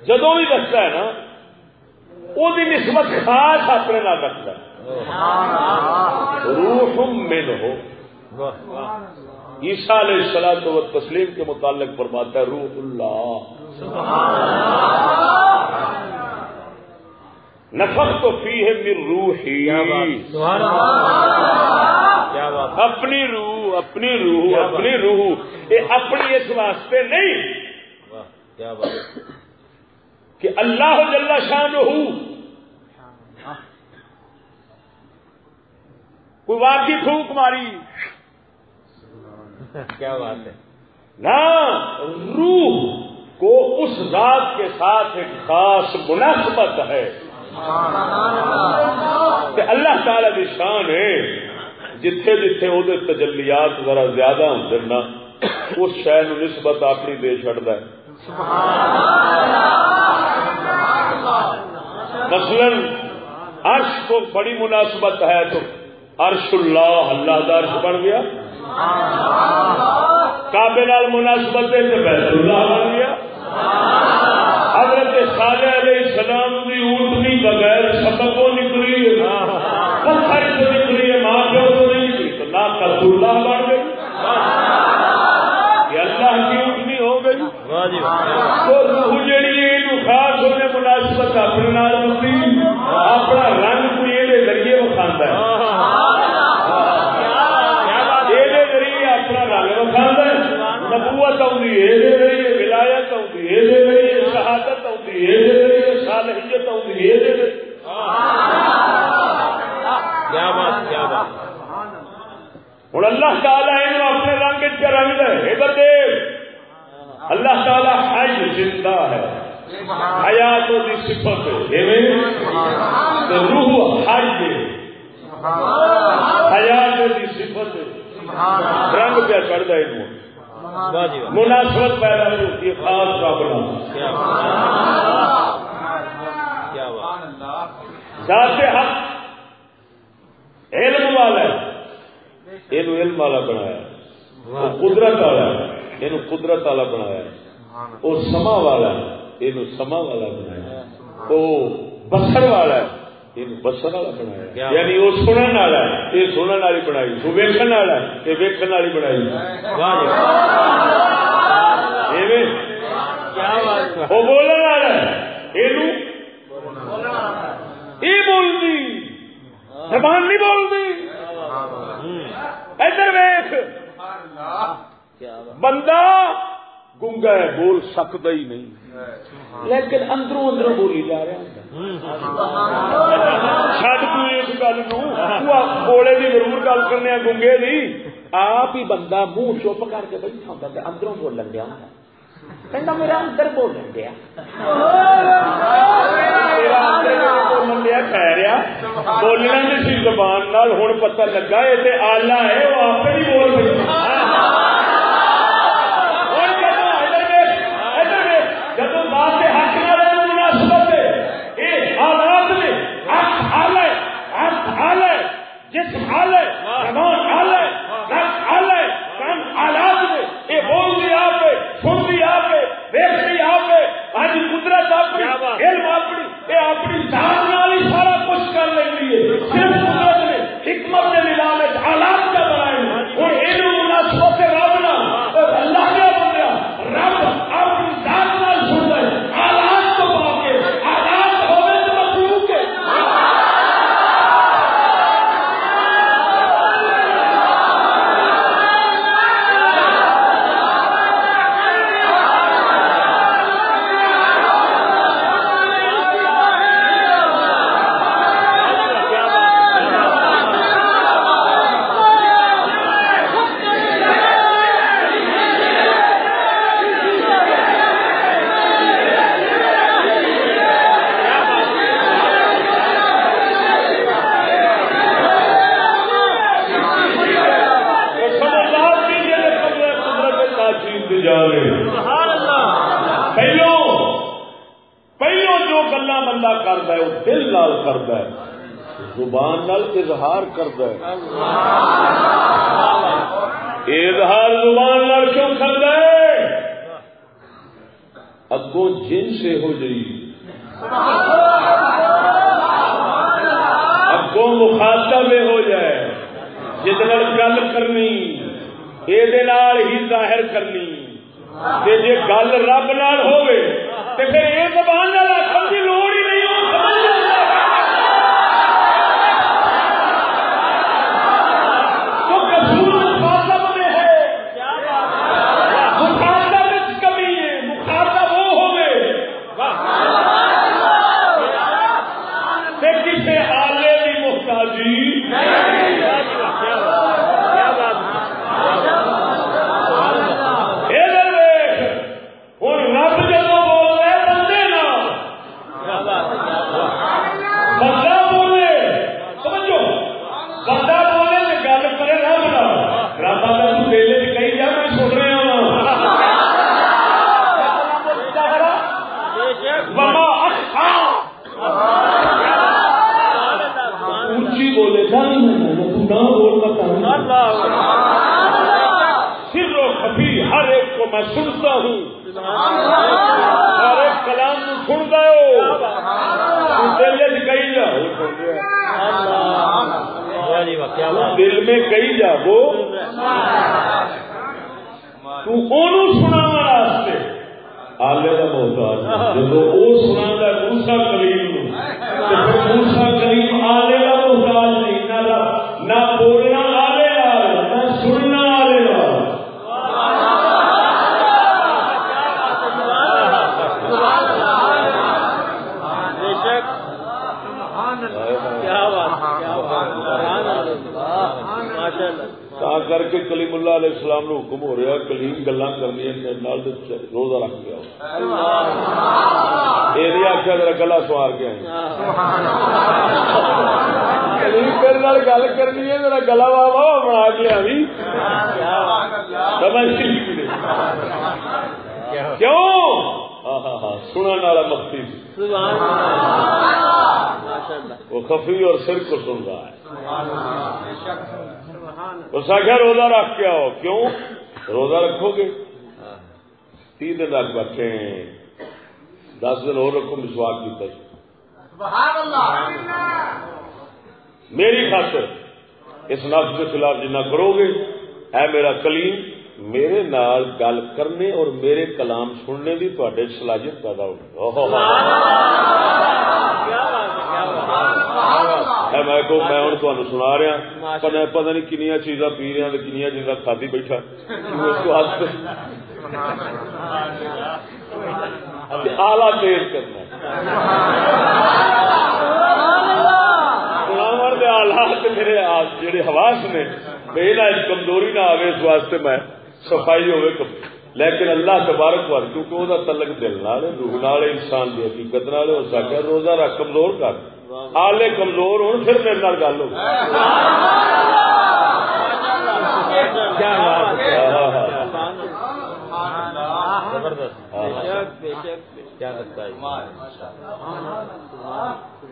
جدو بھی دستا ہے نا وہ نسبت خاص اپنے نال رکھتا ہے۔ روح من ہو عیسیٰ علیہ السلام و تسلیم کے متعلق فرماتا ہے، روح اللہ۔ نفق تو فی ہے کیا بات۔ اپنی روح اپنی روح اپنی روح۔ یہ اپنی اس واسطے نہیں۔ واہ کیا بات۔ کہ اللہ جل شان کوئی واقعی پھونک ماری۔ کیا بات ہے۔ نہ روح۔ کو اس ذات کے ساتھ ایک خاص مناسبت ہے۔ کہ اللہ تعالی کی شان ہے۔ جتھے جتھے وہ تجلیات ذرا زیادہ ہوتے نا، اس شہر نسبت اپنی دے چڑھتا ہے۔ مثلا، عرش کو بڑی مناسبت ہے تو عرش اللہ اللہ کا عرش بن گیا۔ کابے نال مناسبت ہے تو بیت اللہ بن گیا۔ حضرت صالح علیہ السلام کی اونٹنی بغیر سبق کو نکلی پتھر تو نکلی ہے ماں پیو تو نہیں نکلی. تو نہ رسول اللہ بن گئی. یہ اللہ کی اونٹنی ہو گئی. واہ جی تو جیڑی یہ خاص ہونے مناسبت اپنے نال ہوتی اپنا رنگ کوئی یہ ذریعے وکھاتا ہے یہ ذریعے اپنا رنگ وکھاتا ہے نبوت آؤں یہ ذریعے ولایت آؤں یہ ذریعے شہادت آؤں یہ ذریعے صالحیت ذریعے کیا بات کیا بات۔ ہوں اللہ تعالیٰ یہ اپنے رنگ چ رنگ ہے۔ دیکھ اللہ تعالیٰ حج زندہ ہے۔ حیات کی صفت ہے۔ تو روح حج ہے۔ حیات صفت رنگ پہ چڑھتا ہے جی مناسبت پیدا ہوتی ہے خاص بنا کیا بات کیا بات ذات حق۔ علم والا ہے۔ یہ علم والا بنایا۔ قدرت والا ہے۔ یہ قدرت والا بنایا۔ وہ سما والا ہے۔ یہ سما والا بنایا۔ وہ بسر والا ہے۔ یہ بسر والا بنایا؟ یعنی وہ سنن والا ہے۔ یہ سنن والی بنائی۔ وہ ویکن والا ہے۔ یہ ویکن والی بنائی۔ وہ بولنے والا ہے۔ یہ یہ بولتی زبان نہیں بولتی ادھر ویخ بندہ گنگا ہے، بول سکتا ہی نہیں۔ لیکن اندروں اندروں بولی جا رہا چڈ تو اس گل بولے کی ضرور گل کرنے گنگے دی۔ آپ ہی بندہ منہ چپ کر کے بیٹھا ہوتا اندروں بولن دیا کہنا میرا میرا اندر بولن دیا بولنا نہیں زبان ہوں پتہ لگا یہ آلہ ہے وہ آپ ہی بول بیٹھا کے حق نال یہ حال ہے جس حال ہے زبان حال ہے نفس حال ہے کام حالات نے یہ بول دی آپ ہے سن دی آپ ہے دیکھ دی آپ آج قدرت اپنی علم اپنی یہ اپنی نال ہی سارا کچھ کر لینی ہے صرف قدرت نے حکمت کے نظام حالات کا بنائے ہوں یہ مناسبت رب نہ اللہ کیا بنیا رب اپنی ذات نال سن ہے حالات کو پا کے حالات ہوئے تو مخلوق ہے قسم اللہ کی جے قدرت قدرت تاثیر دی جا رہے سبحان اللہ پہلو پہلو جو گلا بندہ کرتا ہے وہ دل نال کرتا ہے زبان نال اظہار کرتا ہے۔ اظہار زبان نال کیوں کرتا ہے؟ اگوں جن سے ہو جئی اگوں مخاطب ہو جائے۔ جس گل کرنی یہ ہی ظاہر کرنی۔ کہ جی گل رب نال ہوے تو پھر یہ زبان نال آخر کی لوڑ ہی تے صلاحیت پیدا ہوگی میں کو میں ہوں تمہیں سنا رہا پتا پتہ نہیں کنیا چیزاں پی رہا کنیا چیزاں کھادی بیٹھا اس کو ہاتھ آلہ تیز کرنا میرے جڑے حواس نے نہ کمزوری نہ آئے اس واسطے میں صفائی ہوئے لیکن اللہ تبارک وال کیونکہ وہ تعلق دل نال روح نال انسان کی حقیقت نال ہو سکتا روزہ رکھ کمزور کر۔ آلے کمزور ہو پھر میرے نال گل ہو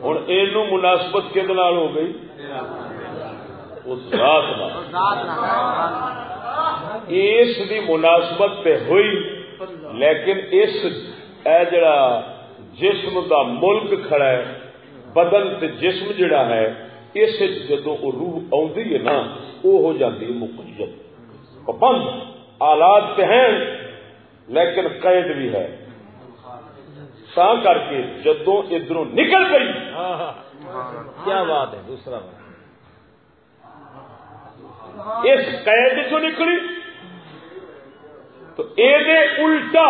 ہوں یہ مناسبت کہ ہو گئی؟ اس رات اس دی مناسبت تے ہوئی، لیکن اس، اے جڑا جسم دا ملک کھڑا ہے، بدن تے جسم جڑا ہے، اس جدو روح آدھی ہے نا وہ ہو جاتی ہے مقید پابند آلات تے ہیں، لیکن قید بھی ہے۔ تا کر کے جدو ادھر نکل گئی۔ کیا بات ہے، دوسرا بات۔ اس قید چ نکلی۔ تو یہ الٹا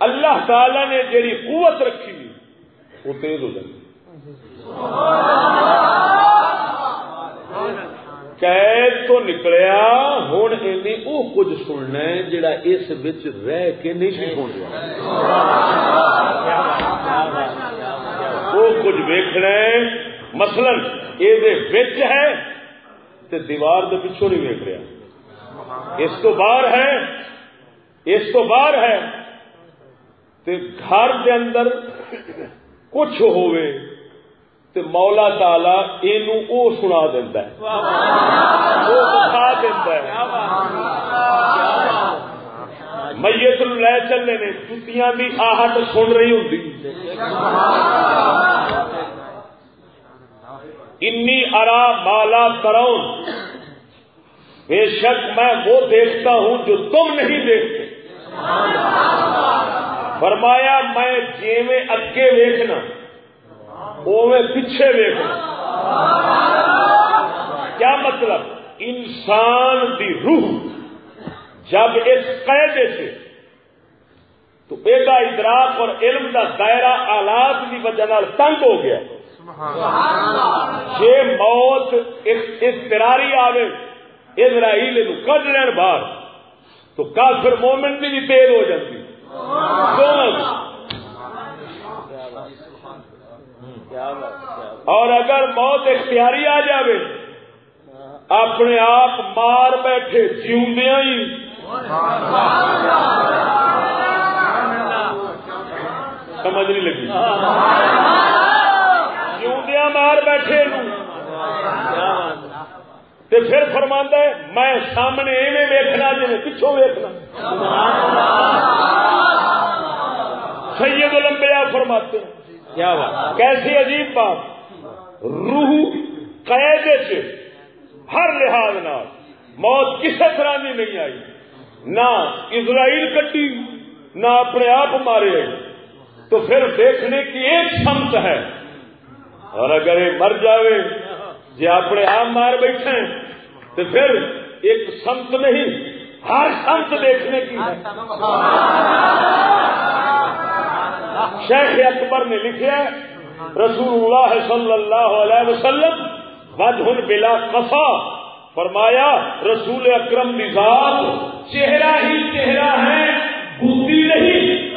اللہ تعالی نے جیڑی قوت رکھی وہ تیز ہو جائے قید تو نکلیا ہوں این وہ کچھ سننا ہے جڑا اس بچ رہ کے نہیں سی سن وہ کچھ ویکھنا مثلا یہ ہے تے دیوار دے پچھوں نہیں ویک رہا۔ اس تو باہر ہے اس تو باہر ہے۔ تے گھر دے اندر کچھ ہوئے تے مولا تالا یہ او سنا دینا ہے۔ وہ بتا دینا ہے۔ میت لے چلے نے جتیاں بھی آہٹ سن رہی ہوں انی ارا مالا کرون بے شک میں وہ دیکھتا ہوں جو تم نہیں دیکھتے۔ فرمایا میں جیویں اگے ویکنا اوے پیچھے ویکنا کیا مطلب؟ انسان دی روح جب اس قیدے سے، تو یہ ادراک اور علم دا دائرہ آلات کی وجہ تنگ ہو گیا۔ جی موت استراری آئے اسرائیل کڈ لین باہر۔ تو کافر مومن کی بھی تیز ہو جاتی اور اگر موت اختیاری آ جائے اپنے آپ مار بیٹھے جیوندیا ہی۔ سمجھ نہیں لگی۔ مار بیٹھے تے پھر فرما ہے میں سامنے ایویں ویکنا جی پچھوں ویکنا سید لمبیا فرماتے کیا بات؟ کیسی عجیب بات۔ روح قید ہر لحاظ نہ موت کسی طرح کی نہیں آئی۔ نہ اسرائیل کٹی نہ اپنے آپ مارے تو پھر دیکھنے کی ایک سمت ہے۔ اور اگر یہ مر جاوے جی اپنے آپ مار بیٹھے تو پھر ایک سمت نہیں، ہر سمت دیکھنے کی شیخ اکبر نے لکھا رسول اللہ صلی اللہ علیہ وسلم وجہ بلا قفا فرمایا، رسول اکرم نظام چہرہ ہی چہرہ ہے بوتی نہیں۔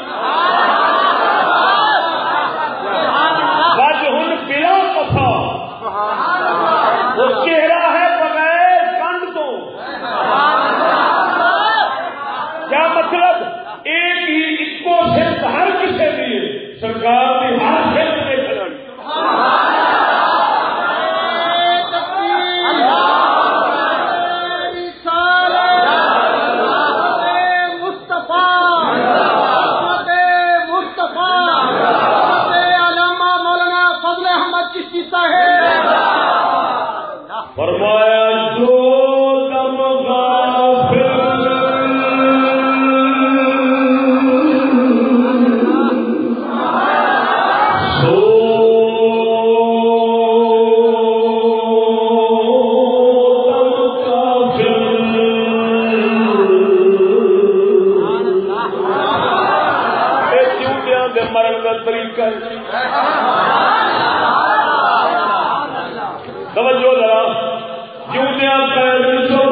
مل کر توجہ ذرا جوتیاں سو۔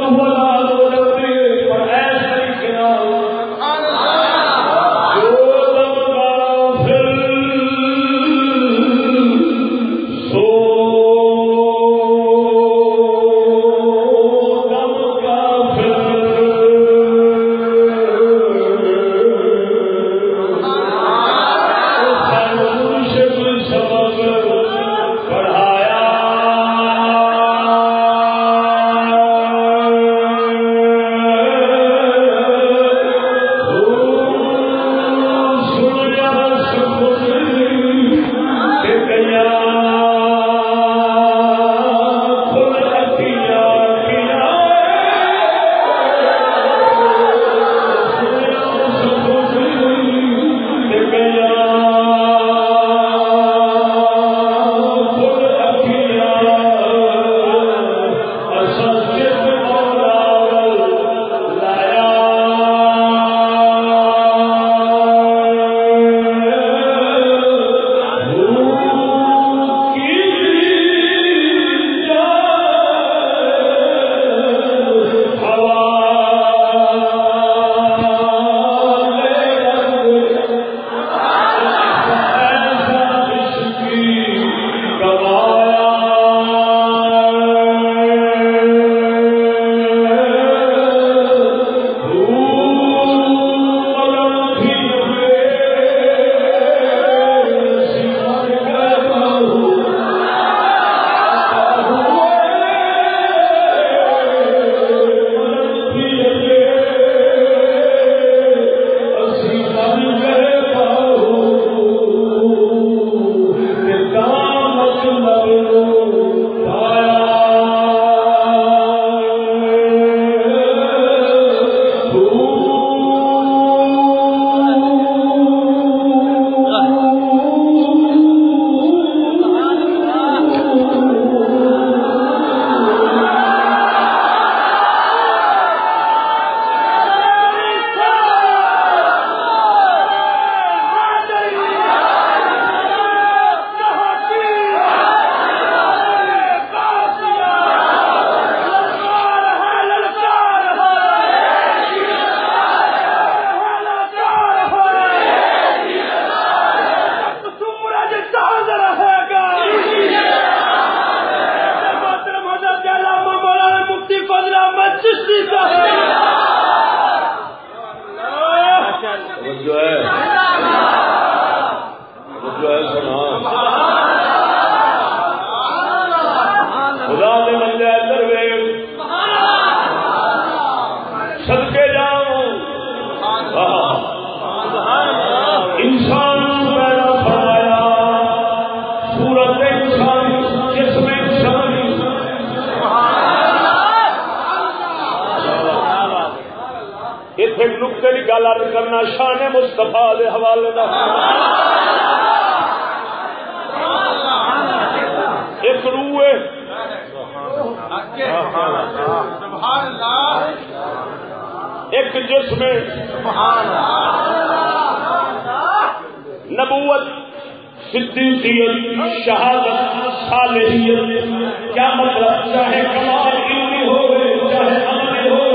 صدیقیت شہادت صالحیت کیا مطلب؟ چاہے کمال علمی ہوئے چاہے عملی ہو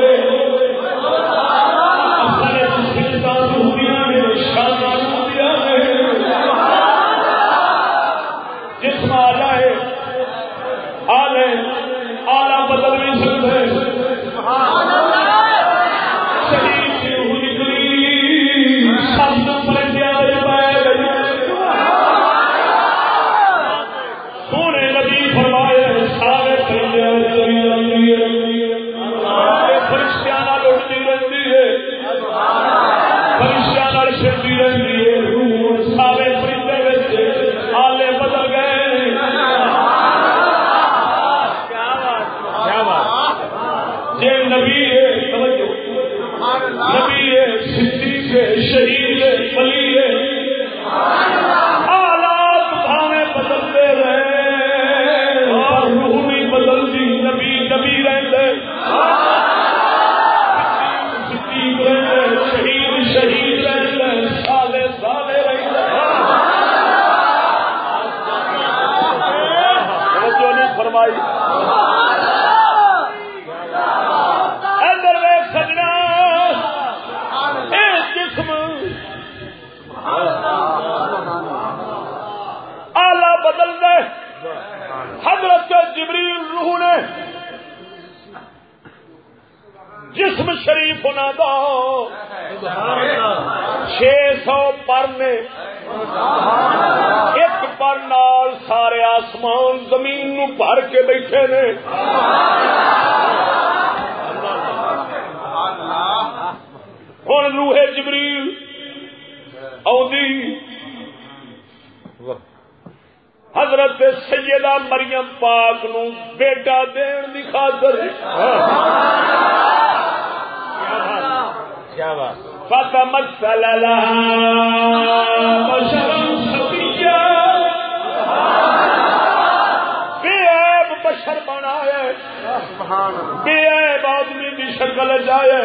پر نے ایک پر نال سارے آسمان زمین نو بھر کے بیٹھے نے۔ ہوں روح جبریل آدھی حضرت سیدہ مریم پاک نو بیٹا دین دی خاطر۔ کیا بات؟ بے عیب آدمی کی شکل جائے۔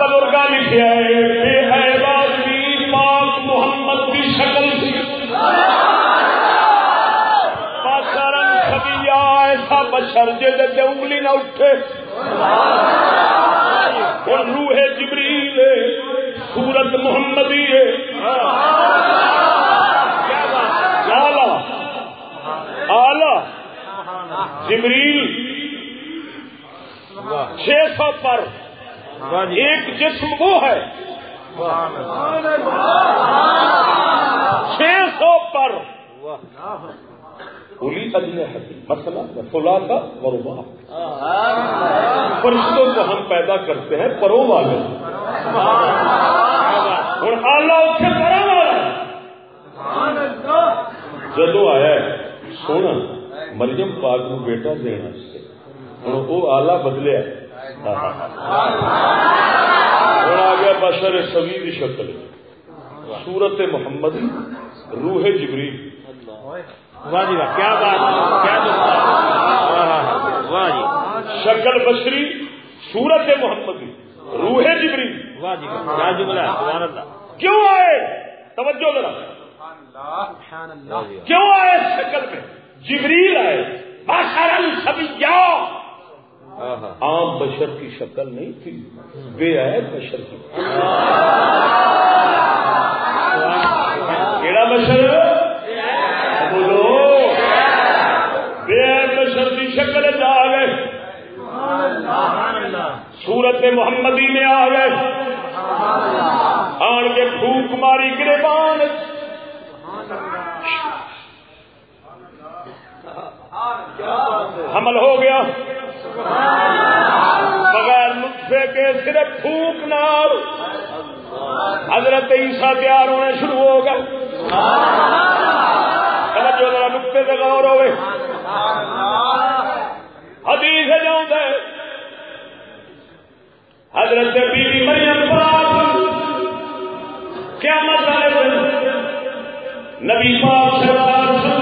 بزرگ لکھا ہے بے عیب آدمی پاک محمد کی شکل سی ایسا بشر جی انگلی نہ اٹھے اور روح جبریل ہے سورت محمدی ہے آلہ آلہ جبریل چھ سو پر واہ جی ایک جسم وہ ہے چھ سو پر واہ پولی اجنے مسئلہ فلا کا ورما فرشتوں کو ہم پیدا کرتے ہیں پرو والے. اور آلہ اتنے پرو والا جدو آیا سونا، مریم پاک کو بیٹا دینا ہوں وہ آلہ بدلیا ہوں آ گیا بشر سبھی کی شکل. سورت محمد، روح جبریل. واہ جی واہ کیا بات کیا واہ جی۔ شکل بشری سورت محمدی روح جبری واہ جی کیا جملہ ہے سبحان اللہ۔ کیوں آئے؟ توجہ ذرا۔ کیوں آئے شکل میں؟ جبریل آئے۔ بشر ہاں عام بشر کی شکل نہیں تھی۔ بے آئے بشر کی۔ کیڑا بشر بولو بے آئے بشر کی شکل جا گئے سورت محمدی میں آ گئے۔ آن کے پھوک ماری گربان حمل ہو گیا۔ بغیر نطفے کے صرف پھوک نال حضرت عیسیٰ تیار ہونے شروع ہو گئے۔ جو ذرا نقطے سے غور ہوئے۔ حدیث جاؤں حضرت بی بی مریم پاک قیامت والے نبی پاک سرکار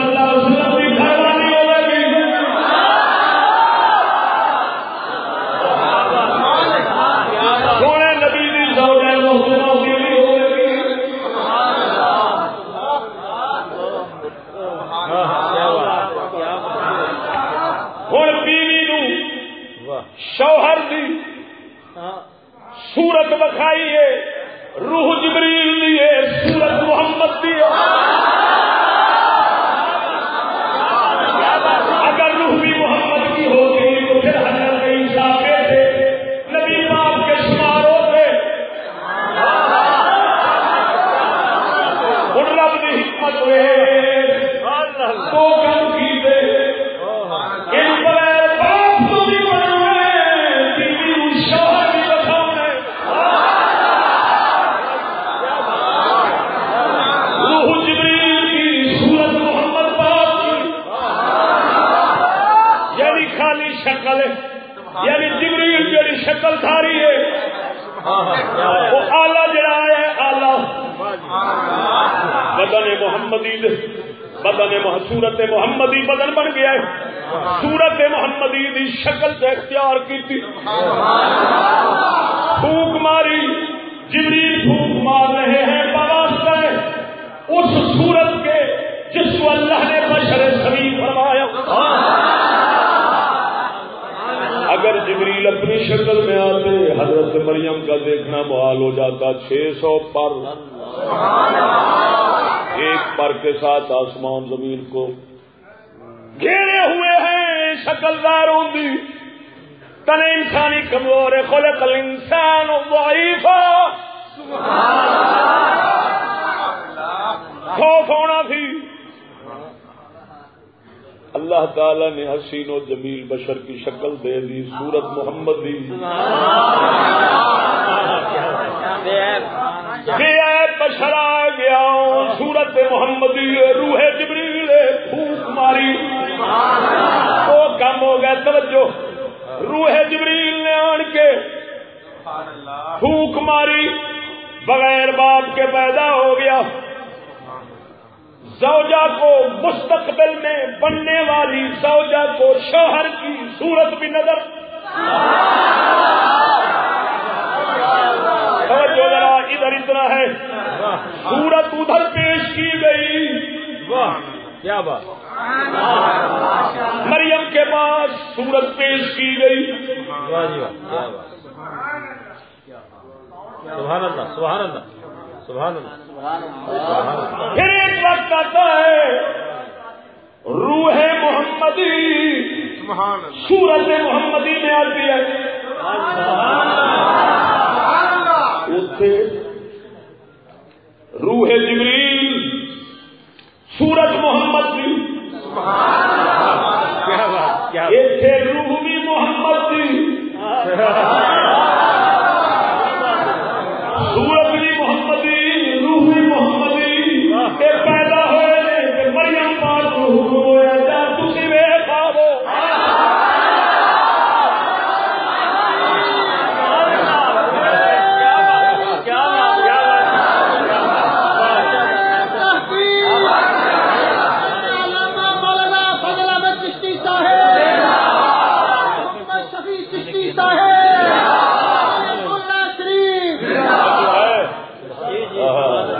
سورت محمدی بدن بن گیا ہے۔ سورت محمدی دی شکل سے اختیار کی پھوک ماری۔ جبریل پھوک مار رہے ہیں بواسطہ اس سورت کے جس کو اللہ نے بشر زمین فرمایا۔ اگر جبریل اپنی شکل میں آتے حضرت مریم کا دیکھنا محال ہو جاتا چھ سو پر۔ پر کے ساتھ آسمان زمین کو گھیرے ہوئے ہیں شکل دار ہوگی تن انسانی کمزور ہے خلق الانسان ضعیفا خوف ہونا تھی اللہ تعالی نے حسین و جمیل بشر کی شکل دے دی سورت محمد دی۔ بشر آ گیا سورت محمدی روح جبریل پھوک ماری۔ وہ کم ہو گیا توجہ۔ روح جبریل نے آن کے پھوک ماری بغیر باپ کے پیدا ہو گیا۔ زوجہ کو مستقبل میں بننے والی زوجہ کو شوہر کی صورت بھی نظر توجہ ادھر اتنا ہے۔ صورت ادھر پیش کی گئی۔ کیا بات۔ مریم کے پاس صورت پیش کی گئی۔ واہ جی واہ کیا بات۔ سبحان اللہ سبحان اللہ سبحان اللہ پھر ایک وقت آتا ہے۔ روح محمدی۔ سورت محمدی میں آتی ہے اتنے روح جبریل سورج محمد کی کیا بات کیا بات اتنے روح بھی محمد کی سورت بھی محمدی روح بھی محمدی یہ پیدا ہوئے نے کہ مریم پاک کو حکم ہویا جا تسی ویکھ آو کیا بات کیا علامہ مولانا فضل احمد چشتی صاحب محمد شفیع چشتی صاحب اللہ شریف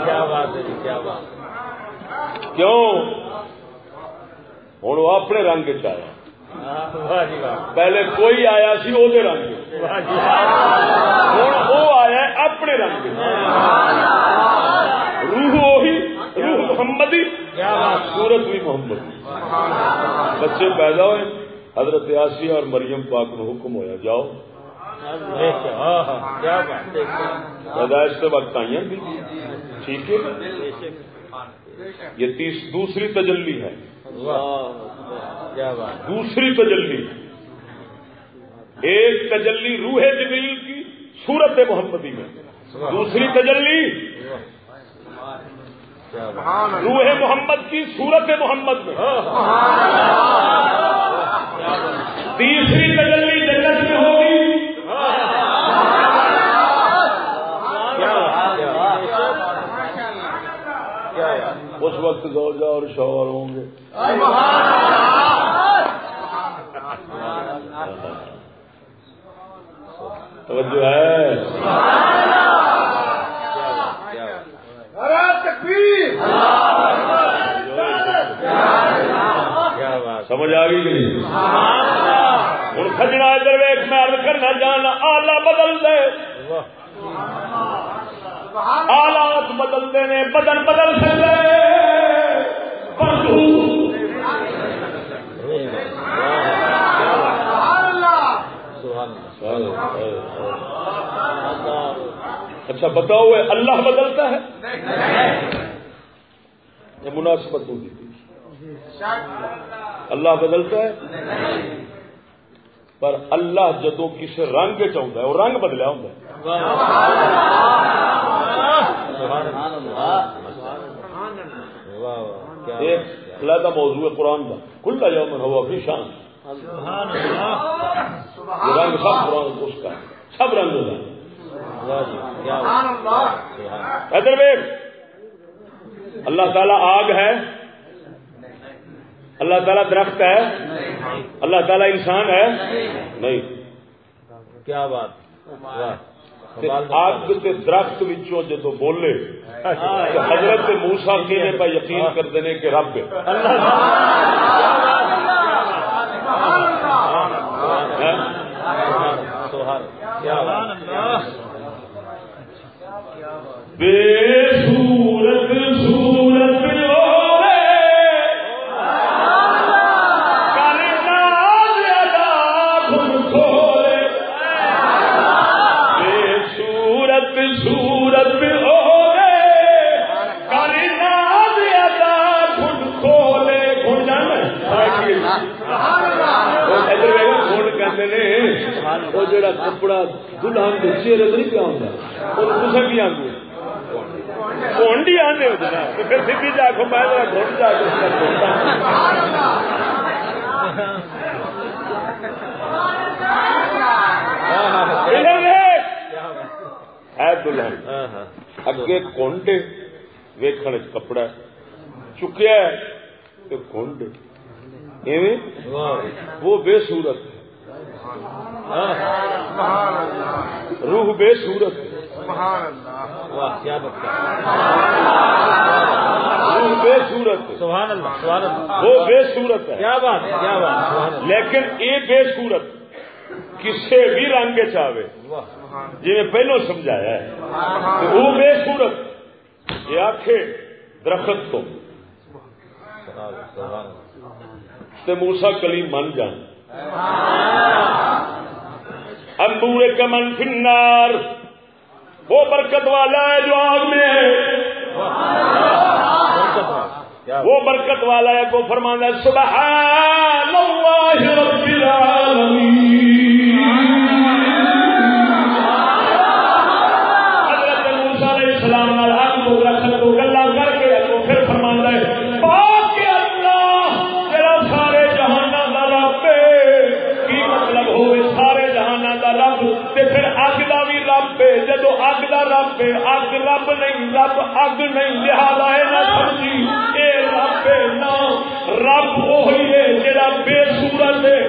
کیا بات ہے جی کیا بات کیوں ہوں وہ اپنے رنگ چ آیا واہ جی واہ پہلے کوئی آیا سی وہ رنگ ہوں وہ آیا اپنے رنگ روح وہی روح محمدی۔ سورت بھی محمدی بچے پیدا ہوئے حضرت آسیہ اور مریم پاک کو حکم ہویا جاؤ۔ پیدائش کے وقت آئی ہیں۔ ٹھیک ہے۔ یہ تیس دوسری تجلی ہے۔ دوسری تجلی۔ ایک تجلی روح جبریل کی صورت محمدی میں، دوسری تجلی روح محمد کی صورت محمد میں۔ تیسری تجلی جنت میں ہوگی۔ اس وقت گوجا اور شوہر ہوں گے۔ توجہ ہے۔ سمجھ آ گئی ہوں سجنا ادھر ویخ میں عرض کرنا جانا آلہ بدل دے آلات بدلتے نے بدن بدل سکتے۔ اچھا بتاؤ اللہ بدلتا ہے؟ یہ مناسبت ہوگی۔ اللہ بدلتا ہے؟ پر اللہ جدو کسی رنگ چاہتا ہے وہ رنگ بدلیا ہوں ایک علیحدہ موضوع ہے قرآن کا۔ کھلا یومن ہوا بھی شان۔ یہ رنگ سب قرآن اس کا. سب رنگ ادھر ویک اللہ. تعالیٰ آگ ہے. اللہ تعالیٰ درخت ہے. اللہ تعالیٰ انسان ہے. نہیں. کیا بات. آگ کے درخت وچوں جدو بولے حضرت موسا کہنے پہ یقین کرتے ہیں کہ رب ہے۔ بے جڑا کپڑا دلہن کے چہرے تے نہیں پیا ہوندا وہ تسا کی آندے ہو جناب پھر سیدھی جا کے میں ذرا جا کے دلہن، اگے کونڈے ویکھن چ کپڑا چکیا ہے وہ بے صورت۔ ہے روح بے صورت۔ واہ کیا روح بے صورت۔ ہے سبحان اللہ سبحان اللہ۔ وہ بے صورت ہے۔ کیا بات کیا بات لیکن یہ بے صورت کسے بھی رنگ چاہے جی میں پہلو سمجھایا ہے۔ وہ بے صورت۔ یہ آخے درخت تو۔ سبحان اللہ تے موسا کلیم من جان۔ امبور کمن فنار، وہ برکت والا ہے جو آگ میں ہے۔ وہ برکت والا ہے وہ فرمانا ہے، سبحان اللہ رب العالمین۔ رب اگ نہیں، لہذا اے نہ سمجھی، اے رب ہے رب وہی ہے جڑا بے صورت ہے۔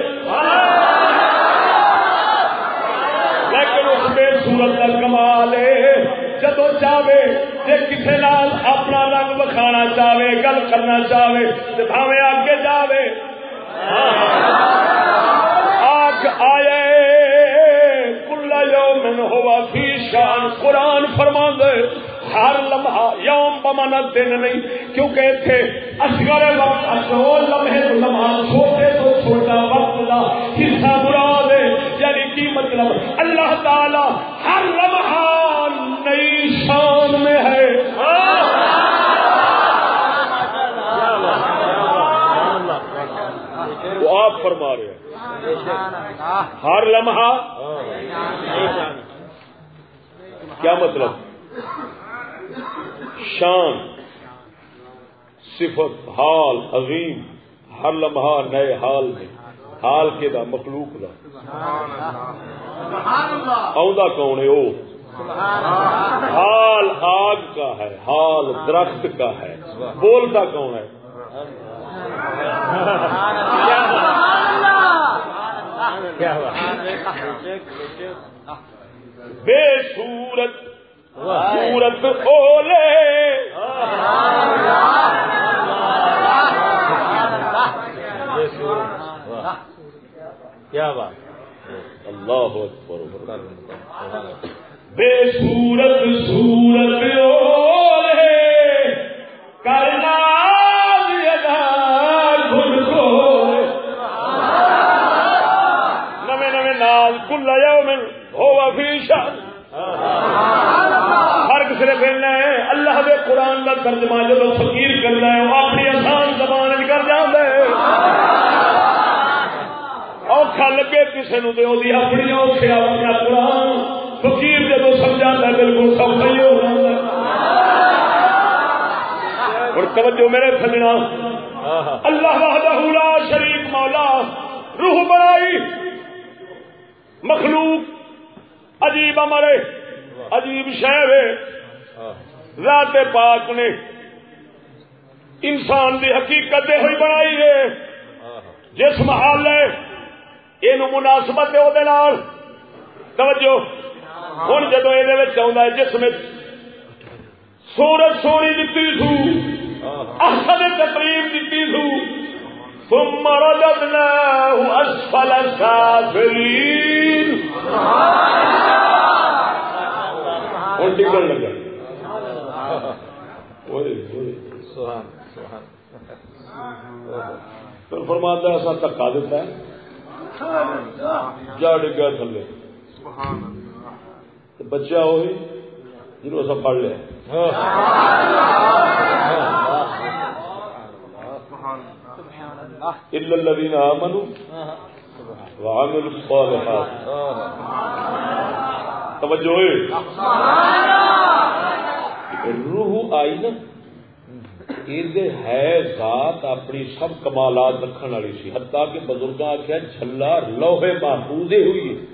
لیکن اس بے صورت کا کمال ہے۔ جدو چاہے جی کسی نال اپنا رنگ بکھانا چاہے، گل کرنا چاہے تو بھاوے آگے جاوے۔ آگ آئے کلا یومن ہوا فی شان، قرآن فرما دے ہر لمحہ یوم بمانا دن نہیں کیونکہ اتنے اصغر وقت اصول لمحے تو لمحہ چھوٹے تو چھوٹا وقت دا حصہ مراد ہے یعنی کی مطلب؟ اللہ تعالی ہر لمحہ نئی شان میں ہے۔ وہ آپ فرما رہے ہیں۔ ہر لمحہ؟ کیا مطلب؟ شان صفت حال عظیم ہر لمحہ نئے حال میں حال کے دا مخلوق دا۔ آؤں کون ہے وہ حال آگ کا ہے حال درخت کا ہے۔ بولتا کون ہے؟ بے صورت سورت کھولے۔ کیا بات؟ اللہ بے سورت سورت ترجمہ جب فقیر کرنا ہے، وہ اپنی آسان زبان کر جانا ہے۔ اوکھا لگے کسی نو تو وہ اپنی اوکھے اپنا قرآن۔ فقیر جب سمجھا بالکل سب صحیح ہو جاتا اور توجہ میرے سجنا اللہ وحدہ لا شریک مولا، روح بنائی۔ مخلوق عجیب امرے عجیب شہر ذات پاک نے انسان دی حقیقت ہوئی بنائی ہے۔ جس محل ہے یہ مناسبت ہے وہ توجہ۔ ہوں جدو یہ آ جس میں سورج سونی دیتی سو احسن تقریب دیتی سو ثم رددناه اسفل سافلين ہوں ڈگن لگا۔ پھر فرماتا ایسا دکا دیتا ہے۔ جا ڈگا تھلے۔ بچہ وہی جنہوں ایسا پڑھ لیا۔ الا الذين وعملوا الصالحات۔ توجہ روح آئی نا ہے ذات اپنی سب کمالات رکھنے والی سی۔ حتیٰ کہ بزرگ آخیا جھلا لوہے محفوظ ہوئی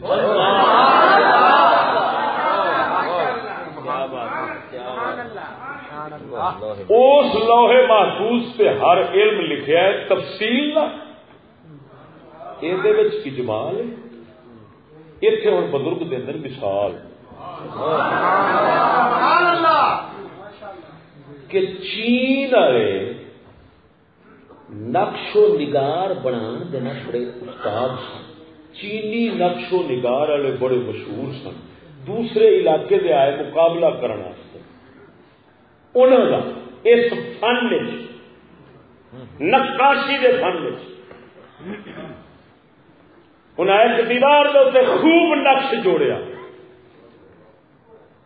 اس لوہے محفوظ سے ہر علم لکھیا ہے، تفصیل کا یہ اجمال ہے۔ اتنے ہوں بزرگ دے اندر مثال۔ کہ چین والے نقش و نگار بنا دینا بڑے استاد سن۔ چینی نقش و نگار والے بڑے مشہور سن۔ دوسرے علاقے دے آئے مقابلہ کرنے انہوں کا اس فن نقاشی دے فن انہیں ایک دیوار کے اتنے خوب نقش جوڑیا۔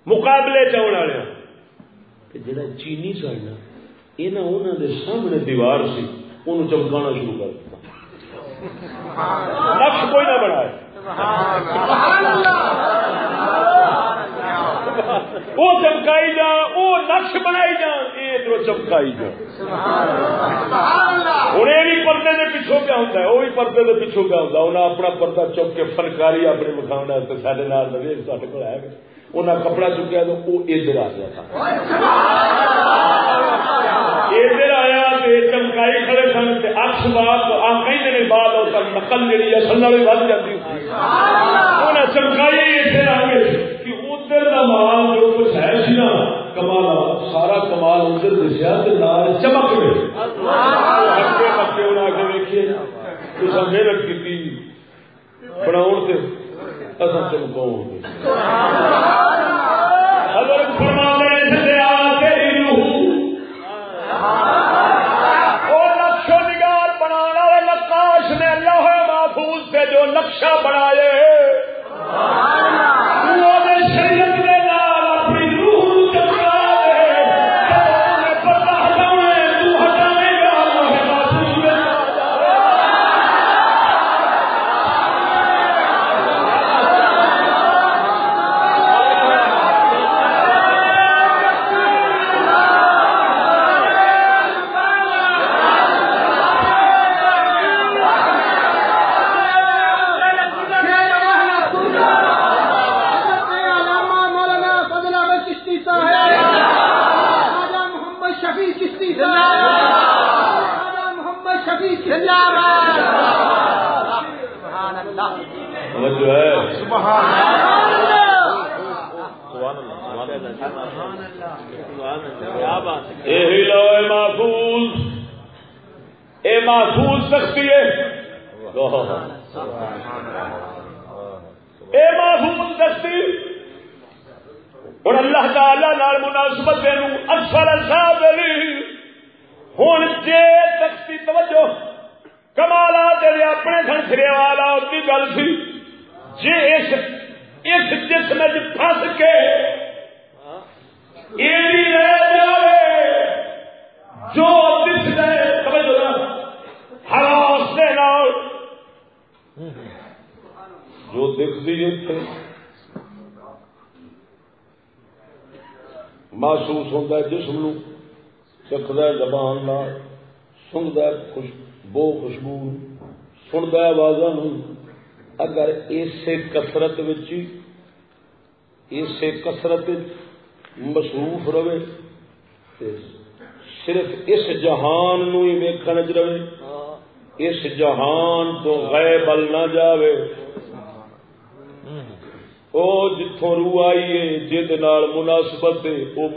مقابلے چاؤن والے ہاں۔ جڑا چینی سن یہ نہ انہوں دے سامنے دیوار سی، انہوں چمکانا شروع کر دیا نقش کوئی نہ بنائے۔ وہ چمکائی جا، وہ نقش بنائی جا، یہ ادھر چمکائی جا۔ ہوں یہ بھی پردے کے پیچھوں کیا ہوتا ہے؟ وہ بھی پردے کے پیچھوں کیا ہوتا ہے؟ انہیں اپنا پردہ چک کے فنکاری اپنے مکھاؤ سارے نال لگے سارے کو آیا انہیں کپڑا چکیا تو وہ ادھر آ گیا تھا۔ ادھر آیا چمکائی کھڑے سن اکس بات کئی دن بعد نقل جی اصل والی ود جاتی انہیں چمکائی ادھر آ گئے کہ ادھر کا مال جو کچھ ہے سی نا، کمال سارا کمال ادھر دسیا چمک گئے۔ پکے پکے انہیں آ کے دیکھیے تصا محنت کی بناؤ چمکاؤ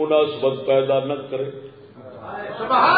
مناسبت پیدا نہ کرے۔ سبحان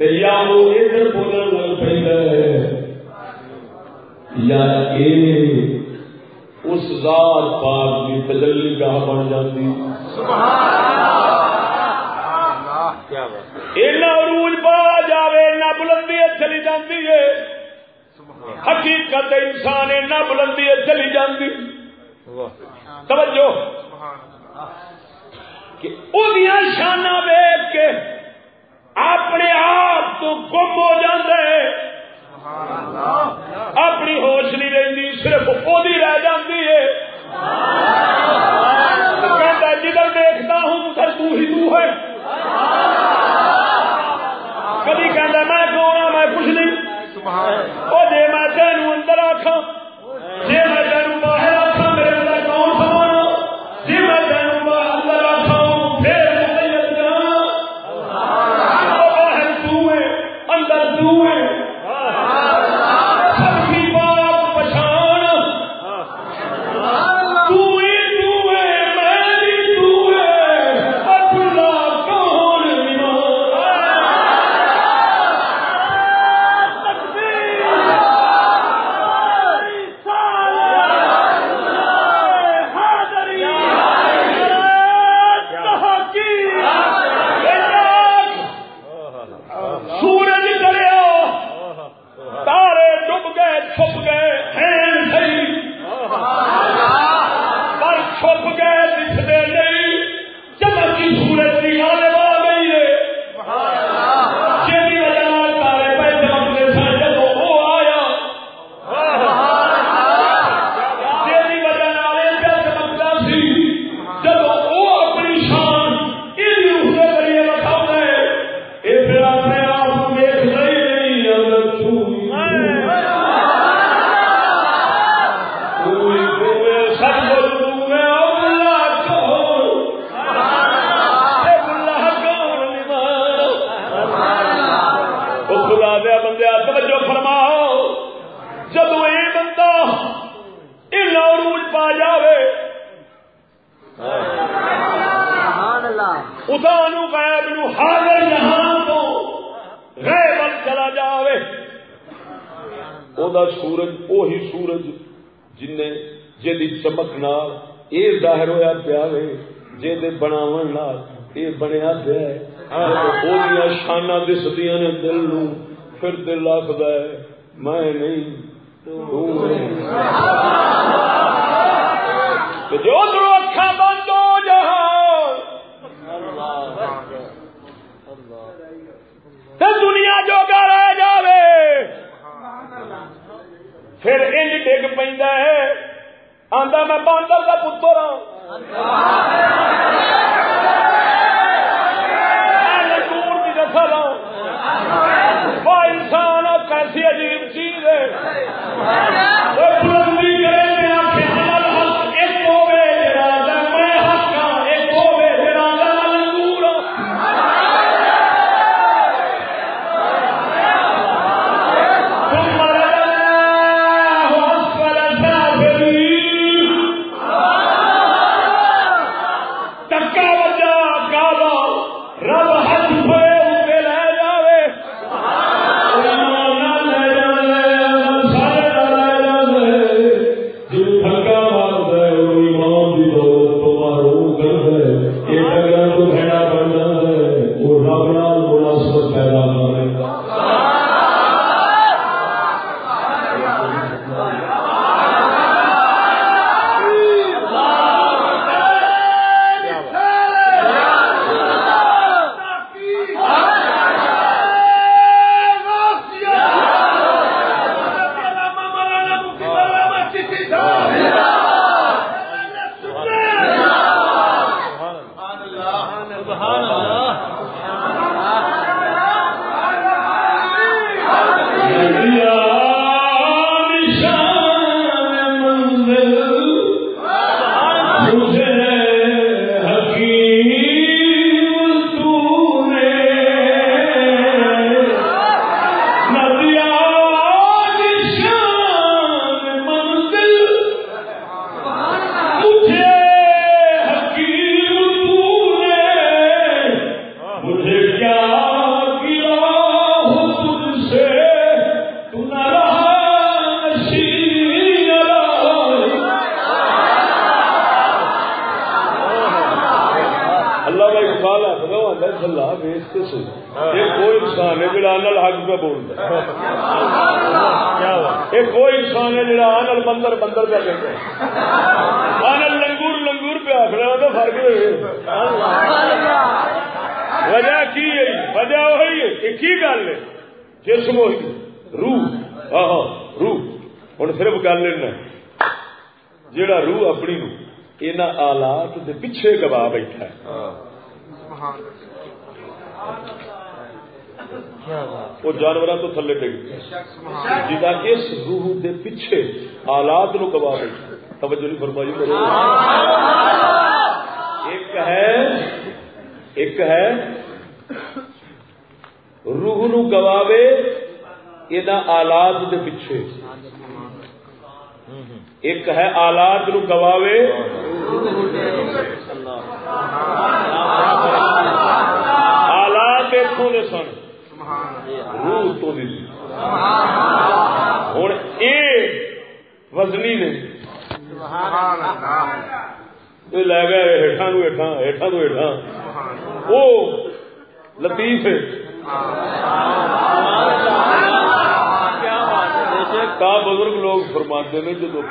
یا وہ ادھر بولن لگ پہ یا اس ذات پاک کی تجلی گاہ بن جاتی عروج پا جائے نہ بلندی چلی جاتی ہے حقیقت انسان نہ بلندی چلی جاتی توجہ شانہ ویچ کے اپنے آپ تو گم ہو جاندے۔ اپنی ہوش نہیں رہی صرف وہی رہ جاتی ہے۔ جدھر دیکھتا ہوں سر تو ہی تو ہے۔ کبھی کہ میں کون میں کچھ نہیں۔ وہ جی میں تینوں اندر آخا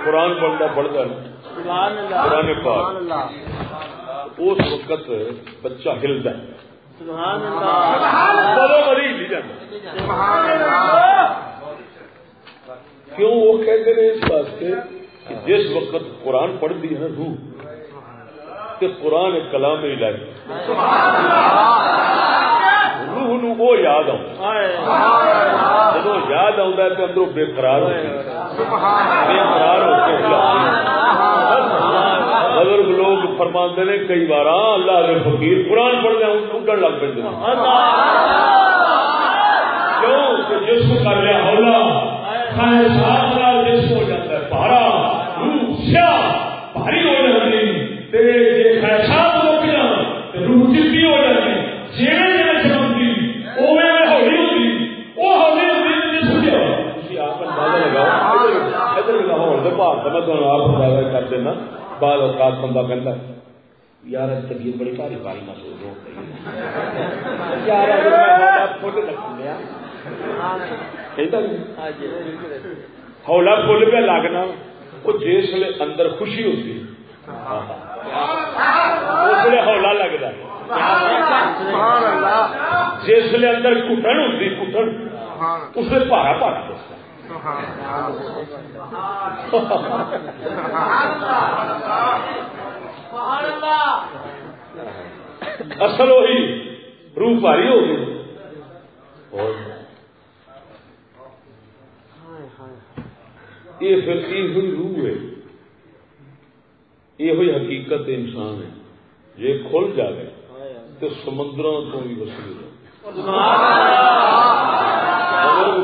قرآن پڑھتا پڑھتا قرآن پاک۔ اس وقت بچہ ہلتا ہے۔ کیوں وہ کہتے ہیں اس واسطے جس وقت قرآن پڑھتی ہے روح کہ قرآن کلام ہی الہی۔ روح نو وہ یاد آؤں۔ جب یاد آؤں تو اندروں بے قرار ہوتی ہے۔ بیقرار بزرگ لوگ فرما نے کئی بار اللہ کے فقیر قرآن پڑھ لیا اڈن لگ پہ کیوں؟ کر لیا ہولا ہو جاتا ہے بھارا جی ہو جاتی۔ بعض اوقات بندہ کہتا ہے یار طبیعت بڑی بھاری بھاری محسوس ہو گئی یار اگر میں ہولا فل لگ ہولا پہ لگنا وہ جس ویلے اندر خوشی ہوتی اس لیے ہولا لگتا سبحان اللہ جس ویلے اندر کٹن ہوتی کٹن سبحان اس لیے پارا پارا دستا اصل وہی روح بھاری ہو گئی۔ یہ پھر یہ ہوئی روح ہے۔ یہ ہوئی حقیقت انسان ہے۔ یہ کھل جائے تو سمندروں تو بھی وسیع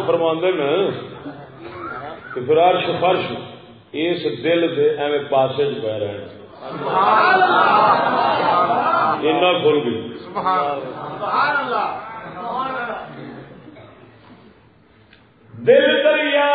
فرماندے نا کہ فرش اس دل سے ایویں پاسے چ پہ رہے ہیں اینا کھل گئی دل دریا۔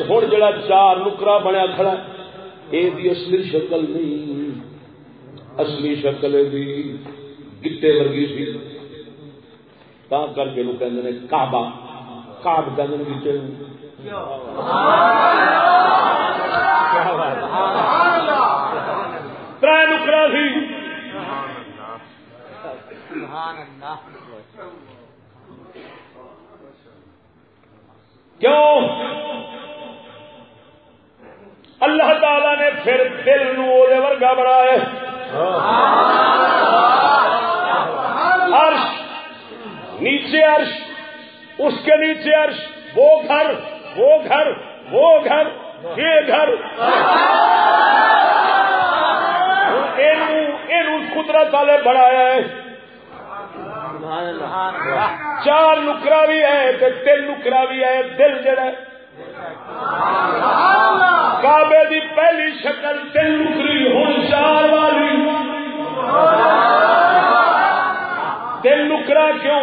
ہوں جڑا چار نکرا بنیا کھڑا یہ اصلی شکل نہیں۔ اصلی شکل دی گٹے ورگی سی۔ تا کر کے لوگ کہتے ہیں کعبہ۔ کعب کہتے ہیں گٹے۔ تر نکرا سی۔ کیوں؟ اللہ تعالی نے پھر دل نو ورگا بنایا عرش، نیچے عرش، اس کے نیچے عرش، وہ گھر وہ گھر وہ گھر، یہ گھر۔ قدرت والے بنایا ہے۔ چار نکرا بھی ہے تین نکرا بھی ہے دل جڑا ہے کعبے دی پہلی شکل تین نکری ہوں چار والی۔ تین نکرا کیوں؟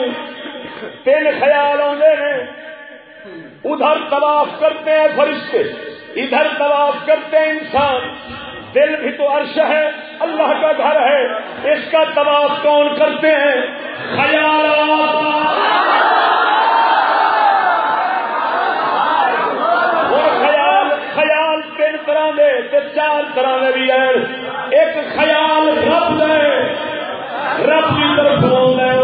تین خیال آتے ہیں ادھر طواف کرتے ہیں فرشتے، ادھر طواف کرتے ہیں انسان۔ دل بھی تو عرش ہے، اللہ کا گھر ہے۔ اس کا طواف کون کرتے ہیں؟ خیالات اور خیال خیال تین طرح دے تے چار طرح دے بھی ہیں ایک خیال رب دے۔ رب کی طرف آتا ہے۔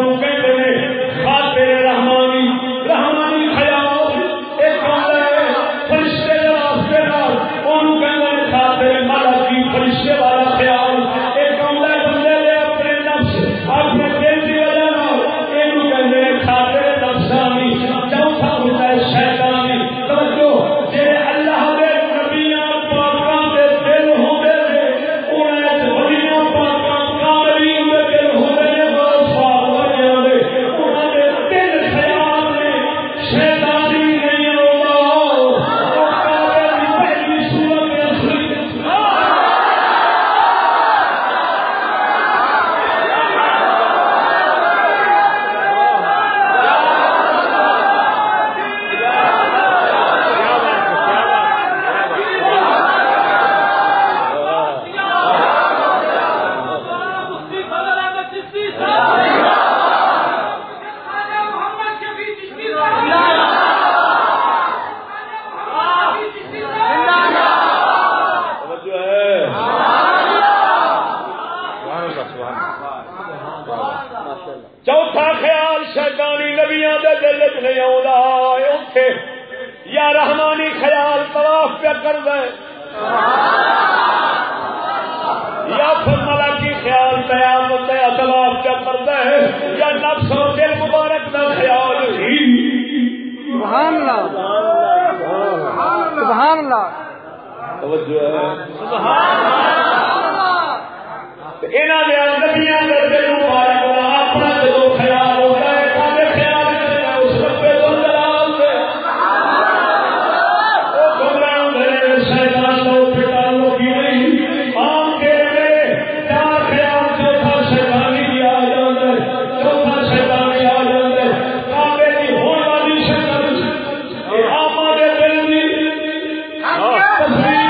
Amen.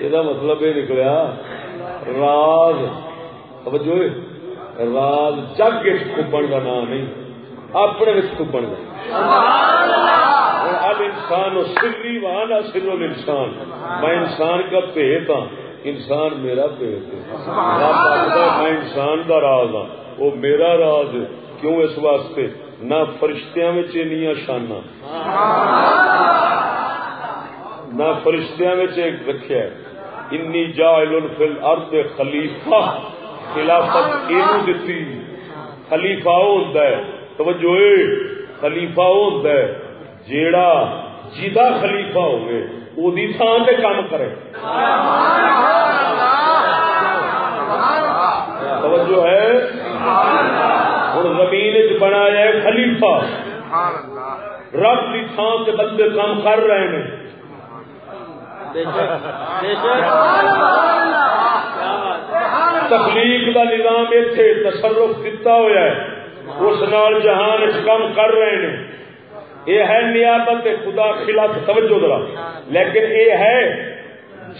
یہ مطلب یہ نکلیا راز توجہ راز جگ کبن کا نام نہیں اپنے کبن کا اب انسان و سری وانا سر انسان میں انسان کا پیت ہاں انسان میرا پیت ہے میں انسان کا راز ہاں وہ میرا راز ہے کیوں اس واسطے؟ نہ فرشتیاں انیاں شانا نہ فرشتیاں رکھا ہے۔ انی جاعل فی الارض خلیفہ۔ خلافت اینو دتی۔ خلیفہ او ہوندا ہے۔ توجہ خلیفہ او ہوندا ہے۔ جیڑا جیدا خلیفہ ہوے او تھان تے کام کرے۔ توجہ ہے۔ بنایا ہے خلیفہ۔ رب دی تھان تے بندے کام کر رہے ہیں۔ تخلیق دا نظام ایتھے تصرف دتا ہوا ہے۔ اس نال جہان اس کام کر رہے ہیں۔ یہ ہے نیابت خدا خلاف توجہ ذرا لیکن یہ ہے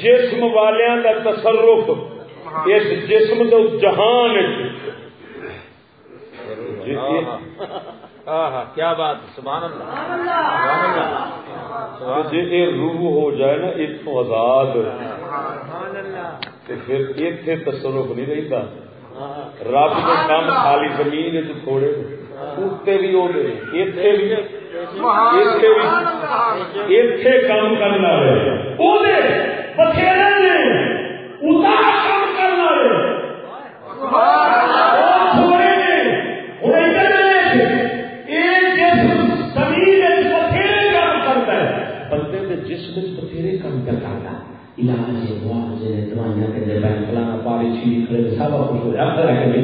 جسم والیاں دا تصرف۔ اس جسم جہان کیا بات ہے، سبحان اللہ۔ سبحان اللہ۔ سبحان جی یہ روح ہو جائے نا اتوں آزاد۔ پھر ایتھے تصرف نہیں رہتا رب کے کام خالی زمین تھوڑے اتنے بھی وہ بھی۔ ایتھے بھی۔ ایتھے کام کرنا ہے۔ بتھیرے کام کرتا ہے علاج واج فلانا پاری چیری کرے سب کچھ ہو جاتا ہے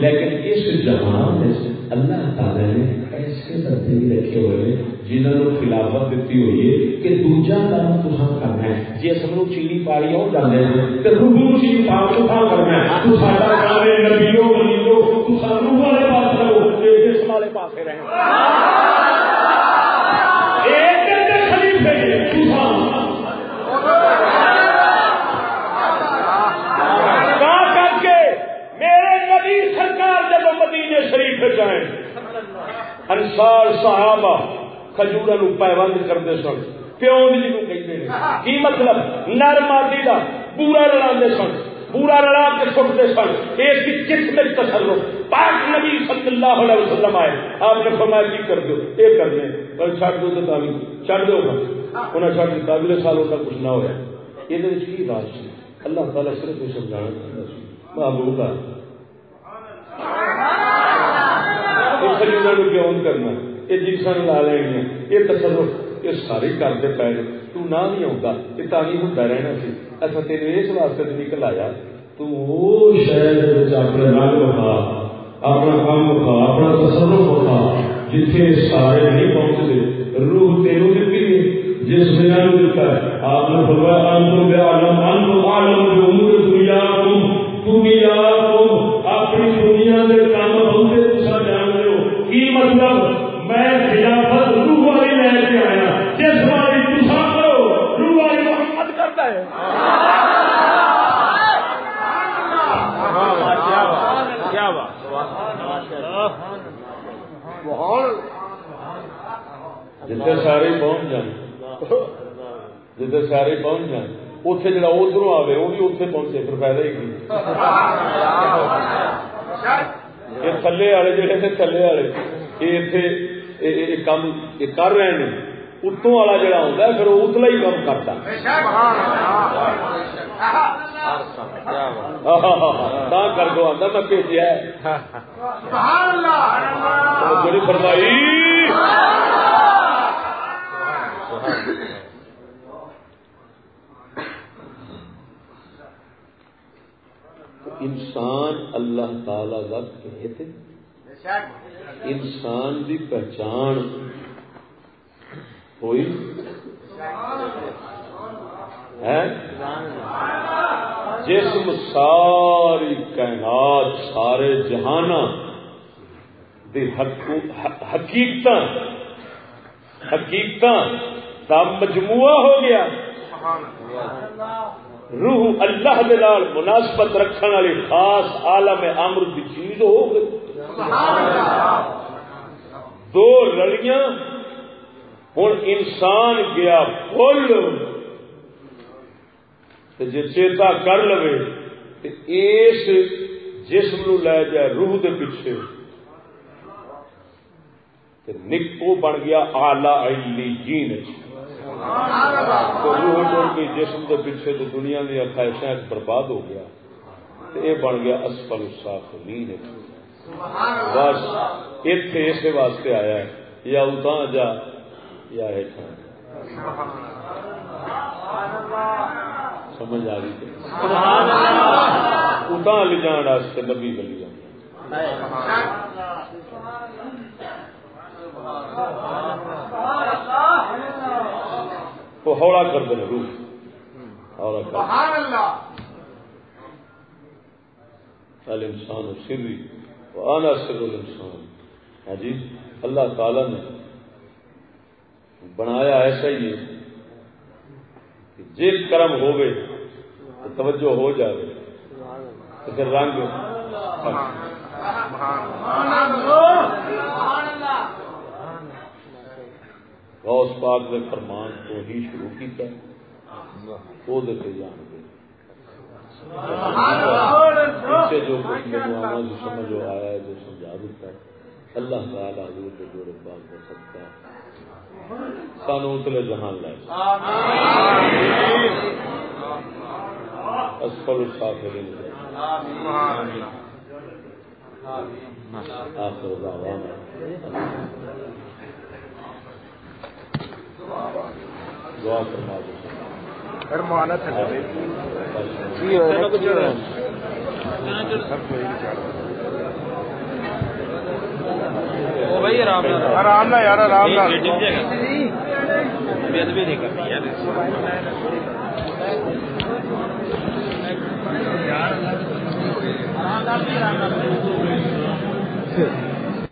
لیکن اس جہان میں اللہ تعالی نے ایسے بندے بھی رکھے ہوئے ہیں جنہوں نے خلافت دیتی ہوئی ہے کہ دوجا کام تسا کرنا ہے جی سب لوگ چیری پاری ہو جاتے ہیں تو روح نو چیری تسا کرنا ہے تو ساڈا کام ہے نبیوں ولیوں تسا والے پاس رہو والے رہو ایک تے خلیفے تسا تا کر کے میرے نبی سرکار جب مدینے شریف جائیں انسار صحابہ کھجورا نو پیوند کرتے سن۔ پیون جی کہتے ہیں کی مطلب؟ نر مادی کا پورا رلا سن۔ پورا رلا کے سٹتے سن۔ اس کی چت میں تصرف پاک نبی صلی اللہ علیہ وسلم آئے۔ آپ نے فرمایا، کی کر دو یہ کر دیں۔ پر چھڈ دو تو تعلیم چھڈ دو انہیں چھڈ دیتا۔ اگلے سال ان کا کچھ نہ ہوا یہ کی راج سی؟ اللہ تعالیٰ صرف یہ سمجھانا چاہتا سی محبوب کا کیوں کرنا؟ یہ جنسان لا لینی یہ تصرف یہ سارے کرتے پے تو نہ نہیں آتا یہ تھی ہوتا رہنا سی۔ اچھا تین اس واسطے تو نکل آیا۔ تو وہ شہر اپنے رنگ بخا اپنا کام بخا اپنا تصرف بخا جتنے سارے نہیں پہنچتے روح تینوں دیتی ہے جس میں دیتا ہے، آپ نے فرمایا، انتم بعلم، انتم عالم بامور دنیا تم دنیا تم اپنی دنیا کے کام بہت تسا جان رہے ہو کی مطلب میں خلافت روح والی لے کے آیا جس والی تسا کرو روح والی محمد کرتا ہے اللہ کیا بات کیا بات سبحان اللہ جتنے سارے پہنچ جائیں جتنے سارے پہنچ جائیں اتنے جڑا ادھر آئے وہ بھی اتنے پہنچے پھر فائدہ ہی کی یہ تھلے والے جڑے نے تھلے والے یہ اتنے کام کر رہے ہیں اتوں والا جڑا ہوتا ہے پھر وہ اتلا ہی کام کرتا تا کر دو آتا میں بھیجا جڑی فرمائی انسان اللہ تعالی کا کہتے انسان کی پہچان ہوئی۔ ہے۔ جسم ساری کائنات، سارے جہان حقیقت حقیقت کا مجموعہ ہو گیا۔ روح اللہ دے نال مناسبت رکھنے والی خاص عالم امر کی چیز ہو گئی۔ دو لڑیاں ہوں انسان گیا فل جی چیتا کر لو اس جسم نو لے جائے روح دے پیچھے۔ نکو بن گیا آلہ علی جین۔ تو روح ڈر گئی جسم کے پیچھے تو دنیا دیا خواہشیں برباد ہو گیا یہ بن گیا اسفل السافلین بس اتے اس واسطے آیا ہے، یا اتاں جا، یا ہیٹھاں سمجھ آ رہی اتاں لے جان واسطے نبی گلی وہ ہولا کر دیں روح ہولا کر۔ الانسان سری آنا سر الانسان۔ ہاں جی اللہ تعالی نے بنایا ایسا ہی ہے کہ جی کرم ہوئے تو توجہ ہو جائے تو پھر رنگ غوث پاک نے فرمان تو ہی شروع کیتا وہ دیتے جان گے۔ پیچھے جو کچھ میرے جو جی سمجھ آیا ہے، جو سمجھا دیتا ہے۔ اللہ تعالیٰ حضور کے جوڑے پاک کر سکتا ہے۔ سانو اتلے جہان لائے۔ اسفل السافرین آخر دعوانا۔ دعا فرما دو۔ آرام نہ یار آرام نہ۔ یار